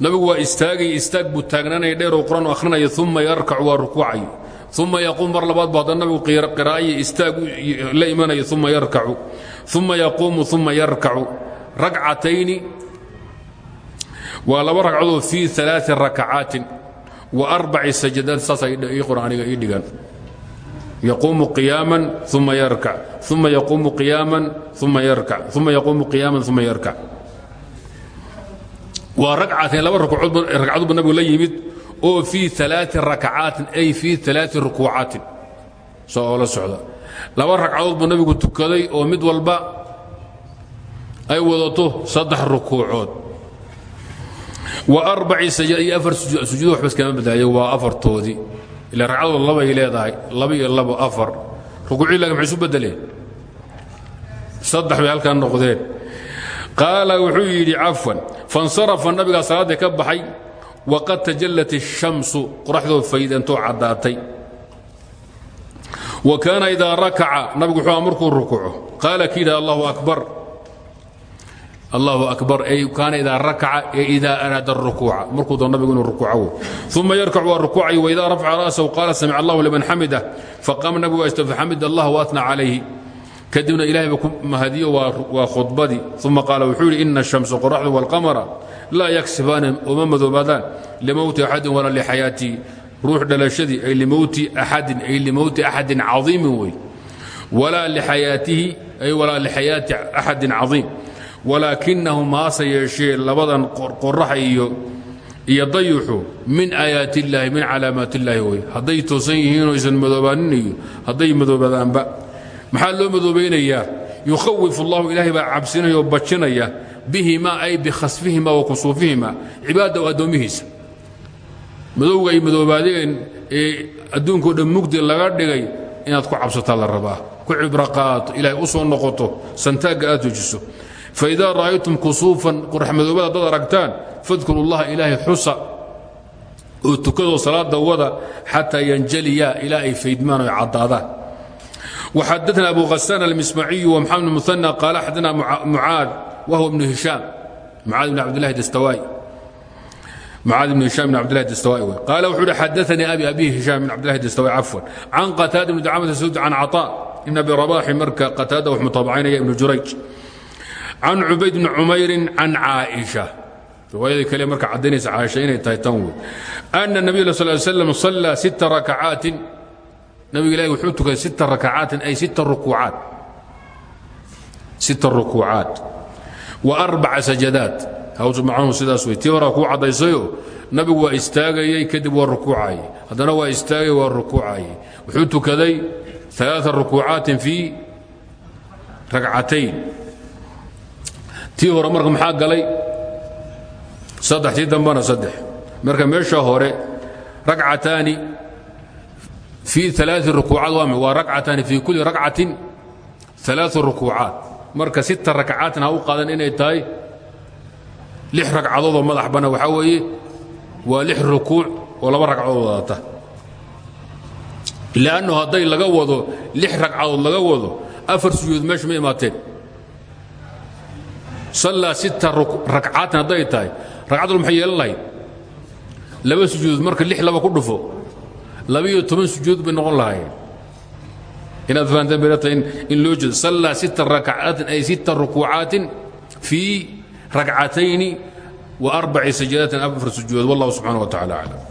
Nabigu waa istaagay istaag buu taagnaanaya dheeroo qur'aan akhrinaya uma yarkacu waa rukuucayo uma yaquum mar labaad bu hadda nabigu istaag la imanaya uma yarkacu. Uma yaquumu uma yarkacu. Ragcatayni waa laba ragcadood fii aaai rakacaatin wa arbaci sajadaat saasa ii qur'aaniga ii dhigan yaquumu qiyaaman uma yarkac uma yaquumu qiyaaman uma yarkac uma yaquumu qiyaaman uma yarkac waa ragcatain laba ragcadood bu nabigu la yimid oo fii aaai rakacaatin ay fii aaai rukuucaatin. Oo la socda. Laba ragcadood buu nabigu tukaday oo mid walba ay wadato saddex rukuucood. Wa arbaci iyo afar sujuudo waxba iskama badaaye waa afartoodii ila ragcadooda labay leedahay laba iyo labo afar. Rukuuciilaga maxay isu beddeleen saddex bay halkaa noqdeen. Qaala wuxuu yidhi cafwan fansarafa nabigaa salaaddii ka baxay waqad tajallat الshamsu qoraxdoo faydantoo caddaatay. Wa kaana idaa rakaca nabigu wuxuu markuu rukuuco qaala ki yidhaha allahu akbar allahu akbar ay kaana idaa rakaca ee idaa araada rukuuca markuu doo nabigu inuu rukuucawo uma yarkac waa rukuucay waidaa rafca ra'sahu qaala samic allahu liman xamida faqaama nabigu waa faxamid allah waatna calayhi. Kadibna ilahayba ku mahadiyo waa khudbadii. Uma qaala wuxuu yidhi ina ashamsa qoraxdu walqamara laa yaksibaani uma madoobaadaan limowti axadin walaa lixayaatii ruux dhalashadii ay limowti axadin ay limowti axadin caiimin wey. Walaa lixayaatihi ay walaa lixayaati axadin caiim walaakinahu maase yeeshee labadan qoraxa iyo iyo dayuxu min aayaat illaahi min calaamaat illaahi wey hadday toosan yihiinoo aysan madoobaanin iyo hadday maxaa loo madoobaynayaa? Yukhawif allahu ilaahay baa cabsinaya oo bajinaya bihima ay bikhasfihima wa kusuufihima cibaadda addoommihiisa madowga ay madoobaadeen ee adduunkao dhan mugdi laga dhigay inaad ku cabsataa la rabaa. Ku cibro qaato ilaahay u soo noqoto santaagga aad tujiso faida ra'aytum kusuufan qurxmadoobada haddaad aragtaan fadkuru llaha ilaahay xusa oo tukadoo salaada wada xataa yanjaliya ilaa ay faydmaan oy caddaadaan waxadana abu hasan almismaciyu wamaxamed muana qaala xadana mucaad wahwa ibnu hishaam mucaad bn abdilahi dastawaay macaadi bn hiam bn abdlahi dastawaay w qaala wuxuu uhi xadaanii abi abi hishaam bn abdilahi dastawaay cafwan can qataada bni dacamata sud can caطa ibn abi rabaxi marka qataada wax mutaabacaynaya ibnu jurayj can cubayd bni cumayrin can caaisha. Riwaayadii kale marka caddaynaysa caaisha inay tahay tan wey anna nabiy la sal slam sallaa sita rakacaatin nabiga ilaahi wuxuu tukaday sita rakacaatin ay sita rukuucaad. Sita rukuucaad. Wa arbaca sajadaad hawsu macahu sidaas wey tii horaa kuu caddaysayo nabigu waa istaagayey kadib waa rukuucayey haddana waa istaagay waa rukuucayey wuxuu tukaday aaaa rukuucaatin fii rakcatayn tii hore marka maxaa galay? Saddex tii dambana saddex. Marka meesha hore racataani fii alaa rukuucaad waa racataani fii kulli ragcatin alaa rukuucaad. Marka sita rakcaatna ha u qaadan inay tahay lix ragcadoodoo madax bana waxaa weeye waa lix rukuuc oo laba ragcadood wadata. Lannu hadday laga wado lix ragcadood laga wado afar sujuud meesha ma imaateen sallaa sita rakcaatin hadday tahay ragcadood maxay yeelan lahayd. Laba sujuudood marka lix laba ku dhufo laba-iyo toban sujuud bay noqon lahaayeen. Inaad fahanteen bay tahay in loo jeedo. Sallaa sita rakcaatin ay sita rukuucaatin fii rakcatayni wa arbaci sajadaatin afar sujuudood. Wallahu subxana wa tacala aclam